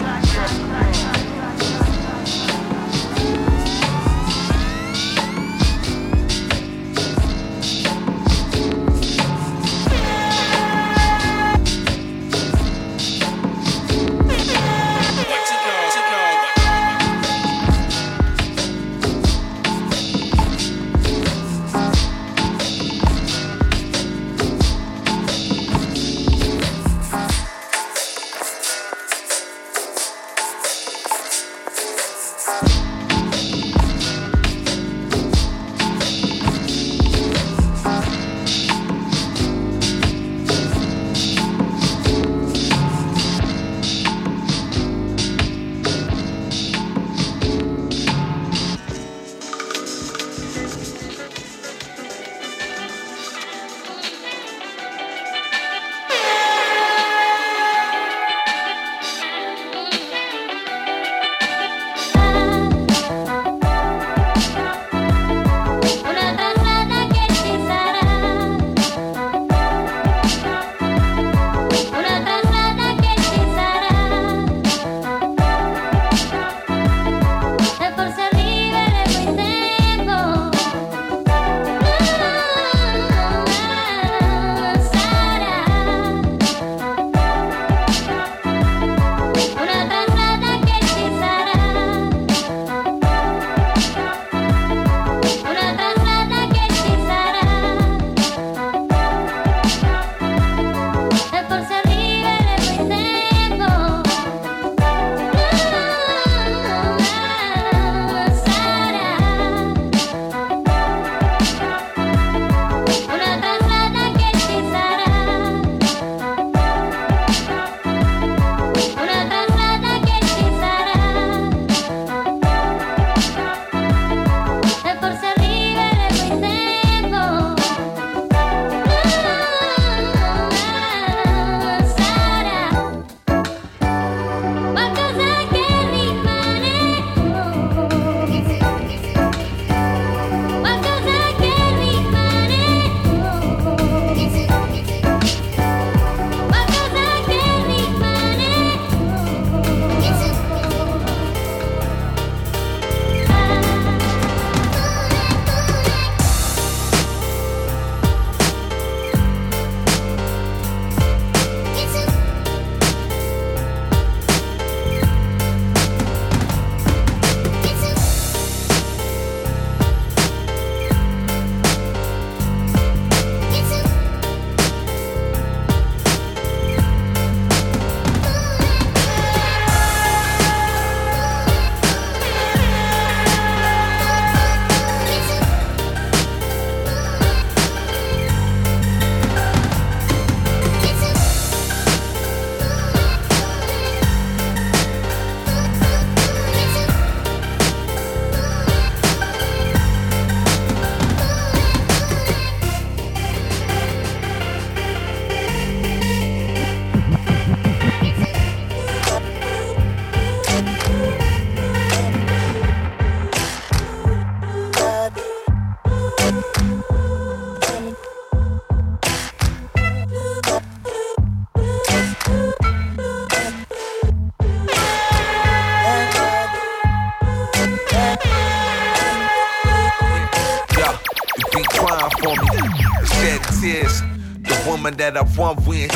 That I want win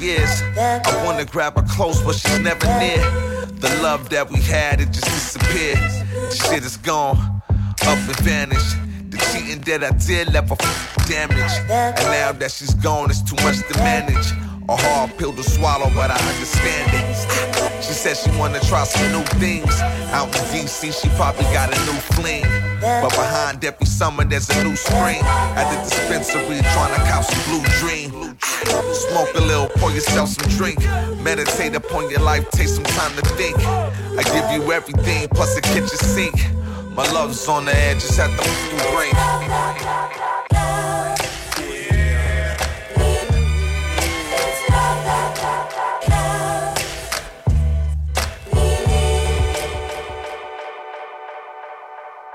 years. I wanna grab her close, but she's never near. The love that we had, it just disappeared. The shit is gone, up and vanished. The cheating that I did left a f- damage. And now that she's gone, it's too much to manage. A hard pill to swallow, but I understand it. She said she wanna try some new things. Out in DC, she probably got a new fling. But behind every summer, there's a new spring. At the dispensary, trying to cop some blue dream. Smoke a little, pour yourself some drink. Meditate upon your life, take some time to think. I give you everything, plus a kitchen sink. My love's on the edge, just have to break.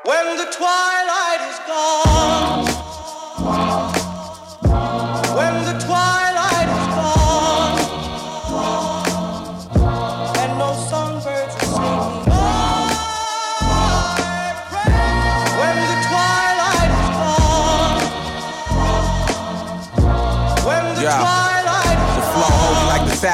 When the twilight is gone,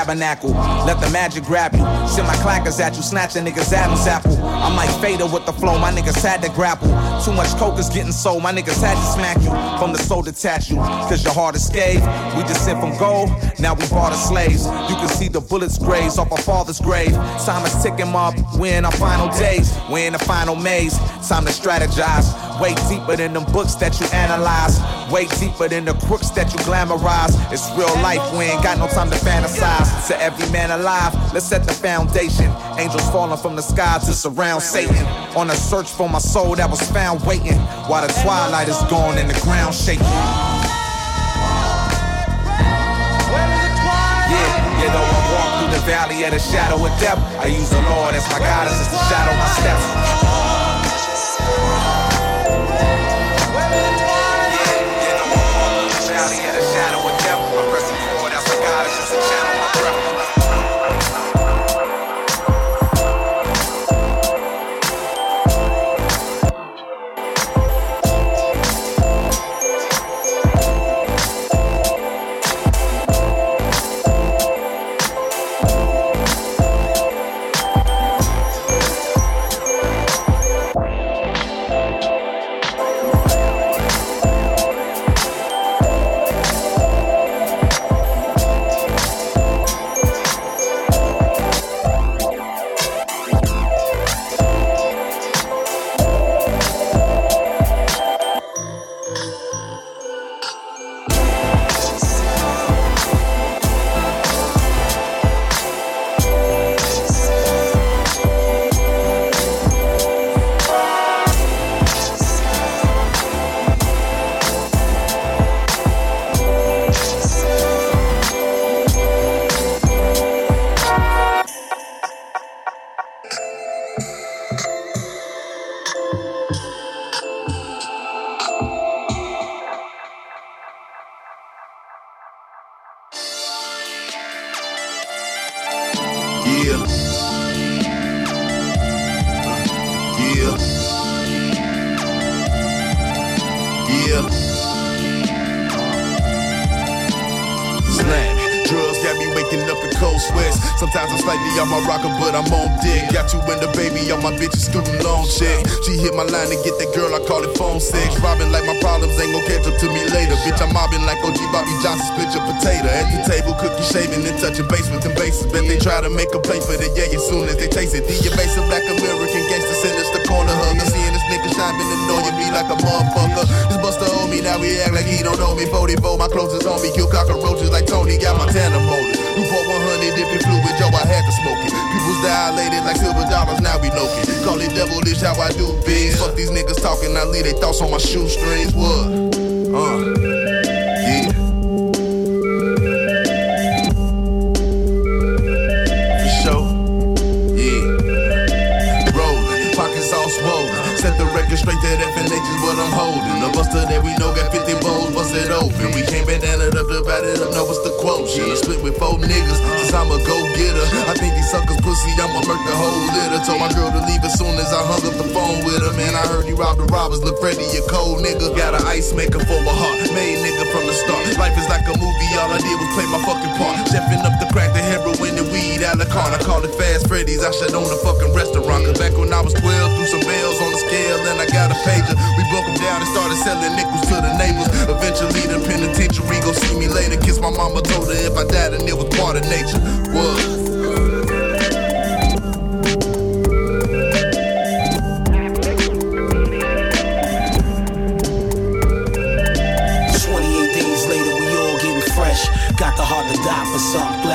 tabernacle. Let the magic grab you. Send my clackers at you, snatch a nigga's Adam's apple. I'm like Fader with the flow, my niggas had to grapple. Too much coke is getting sold, my niggas had to smack you. From the soul detach you, cause your heart is escaped. We descend from gold, now we bought as slaves. You can see the bullets graze off our father's grave. Time is ticking up, we're in our final days. We're in the final maze, time to strategize. Way deeper than them books that you analyze. Way deeper than the crooks that you glamorize. It's real life, we ain't got no time to fantasize. To every man alive, let's set the foundation. Angels falling from the sky to surround Satan. On a search for my soul that was found waiting. While the twilight is gone and the ground shaking. Yeah, you know I walk through the valley of the shadow of death. I use the Lord as my guidance to shadow my steps. Valley Yeah. Slam. Drugs got me waking up in cold sweats. Sometimes I'm slightly on my rocker, but I'm on dick. Got you and the baby on my bitches scooting long check. She hit my line to get that girl, I call it phone sex. Robbing like my problems ain't gon' catch up to me later. Bitch, I'm mobbing like OG Bobby Johnson, split your potato. At the table, cookie shaving and touching basements and bases. Bet they try to make a play for the yeah as soon as they taste it. The evasive black American gangster sinister corner hugger. Seeing this nigga shine been annoying me like a motherfucker. This buster owe me, now we act like he don't know me. 44, my on me. Kill cockroaches like Tony, got my Montana molded. Newport 100 dipping fluid, yo, I had to smoke it. People's dilated like silver dollars, now we know it. Call it devilish how I do biz. Fuck these niggas talking, I leave they thoughts on my shoestrings. What? Uh, record straight to FNH is what I'm holding. The buster that we know got 50 bowls, bust it open. We can't bandana it up, divide it up, know what's the quote. Should've split with four niggas, cause I'm a go getter. I think these suckers pussy, I'ma murk the whole litter. Told my girl to leave as soon as I hung up the phone with her. Man, I heard you robbed the robbers. Look, Freddy, you cold nigga. Got an ice maker for a heart. Made nigga from the start. Life is like a movie, all I did was play my fucking part. Chefing up the crack, the heroin, the weed, a the carte. I call it Fast Freddy's. I should own a fucking restaurant. Cause back when I was 12, threw some bells on the scale, then I got a pager. We broke them down and started selling nickels to the neighbors. Eventually, the penitentiary go see me later. Kiss my mama, told her if I died, and it was part of nature. What?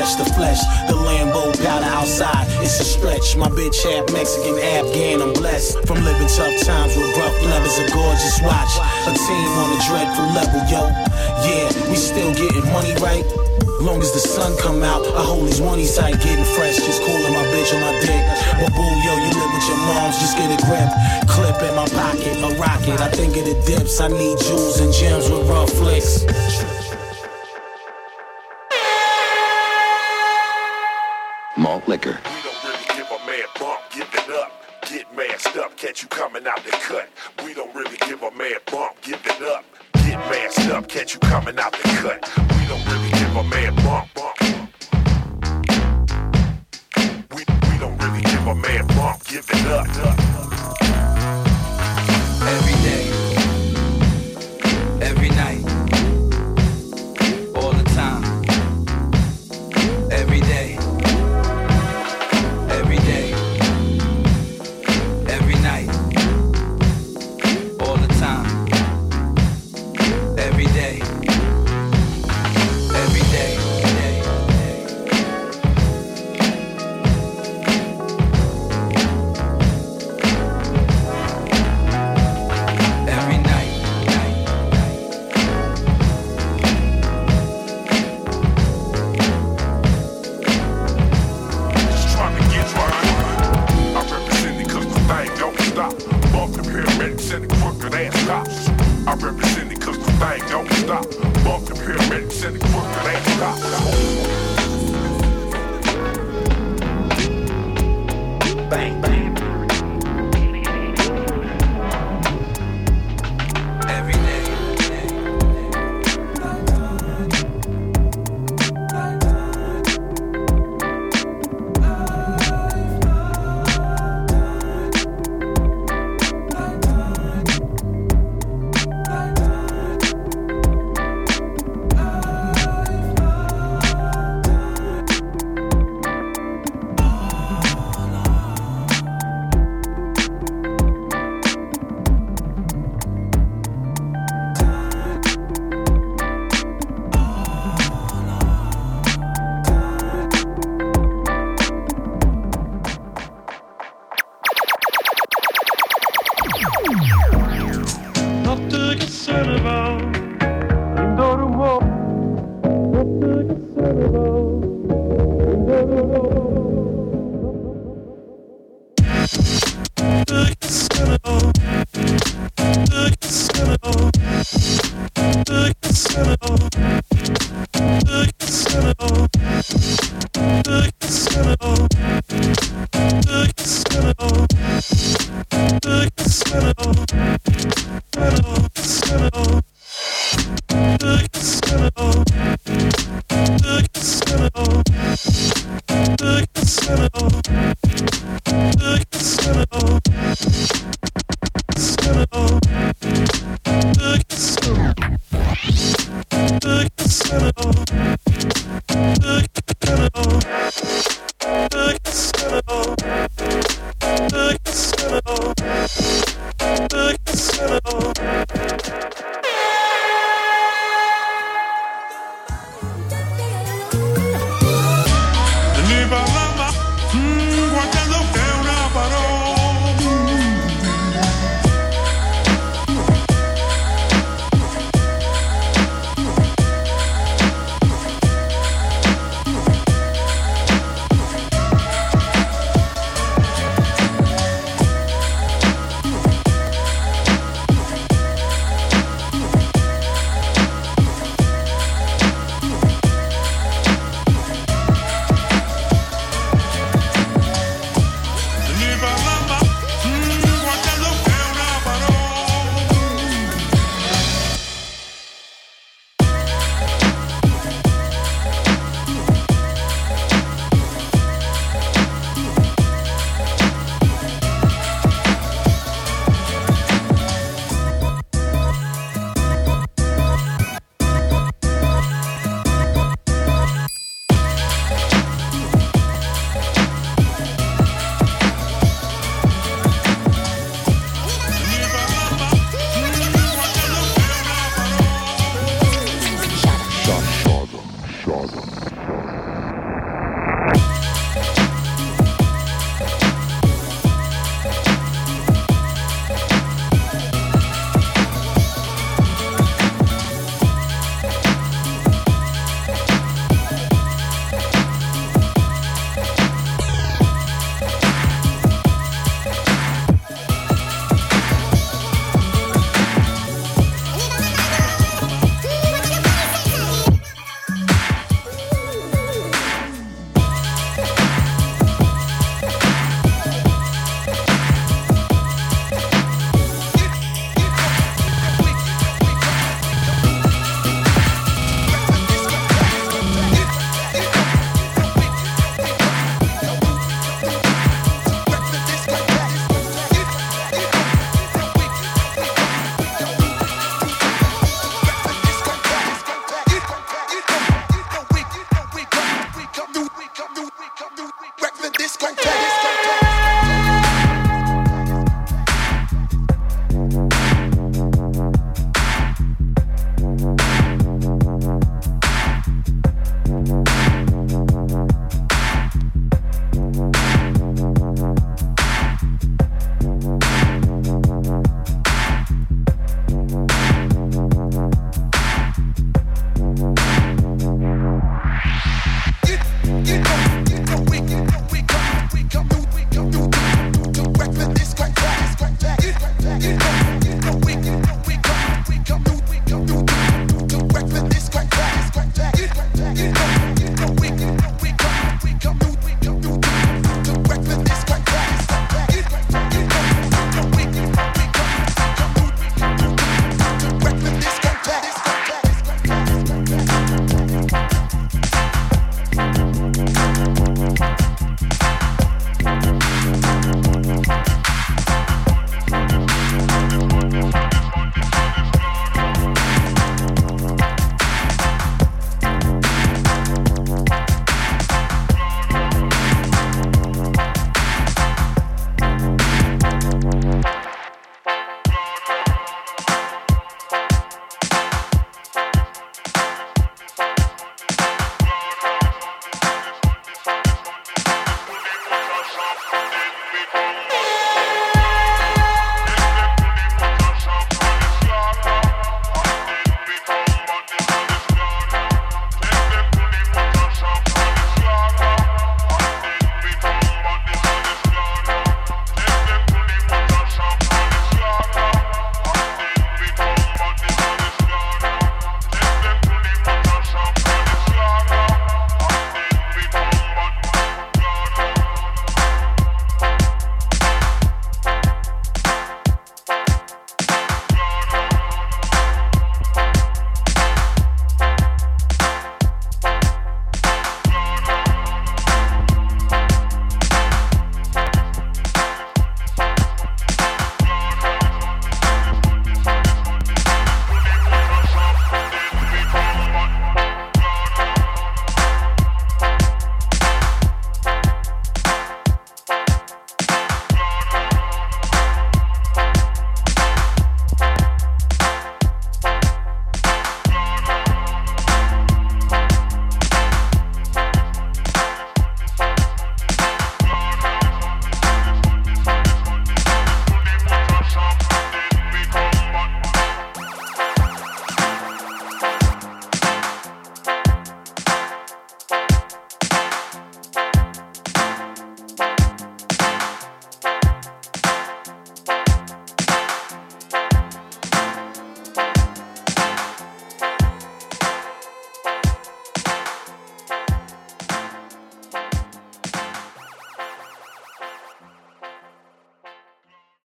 Flesh to flesh. The Lambo powder outside, it's a stretch. My bitch half Mexican, Afghan, I'm blessed. From living tough times with rough levers, a gorgeous watch. A team on a dreadful level, yo. Yeah, we still getting money right. Long as the sun come out, I hold these monies tight, getting fresh, just cooling my bitch on my dick. But boo, yo, you live with your moms, just get a grip. Clip in my pocket, a rocket. I think of the dips, I need jewels and gems with rough flicks.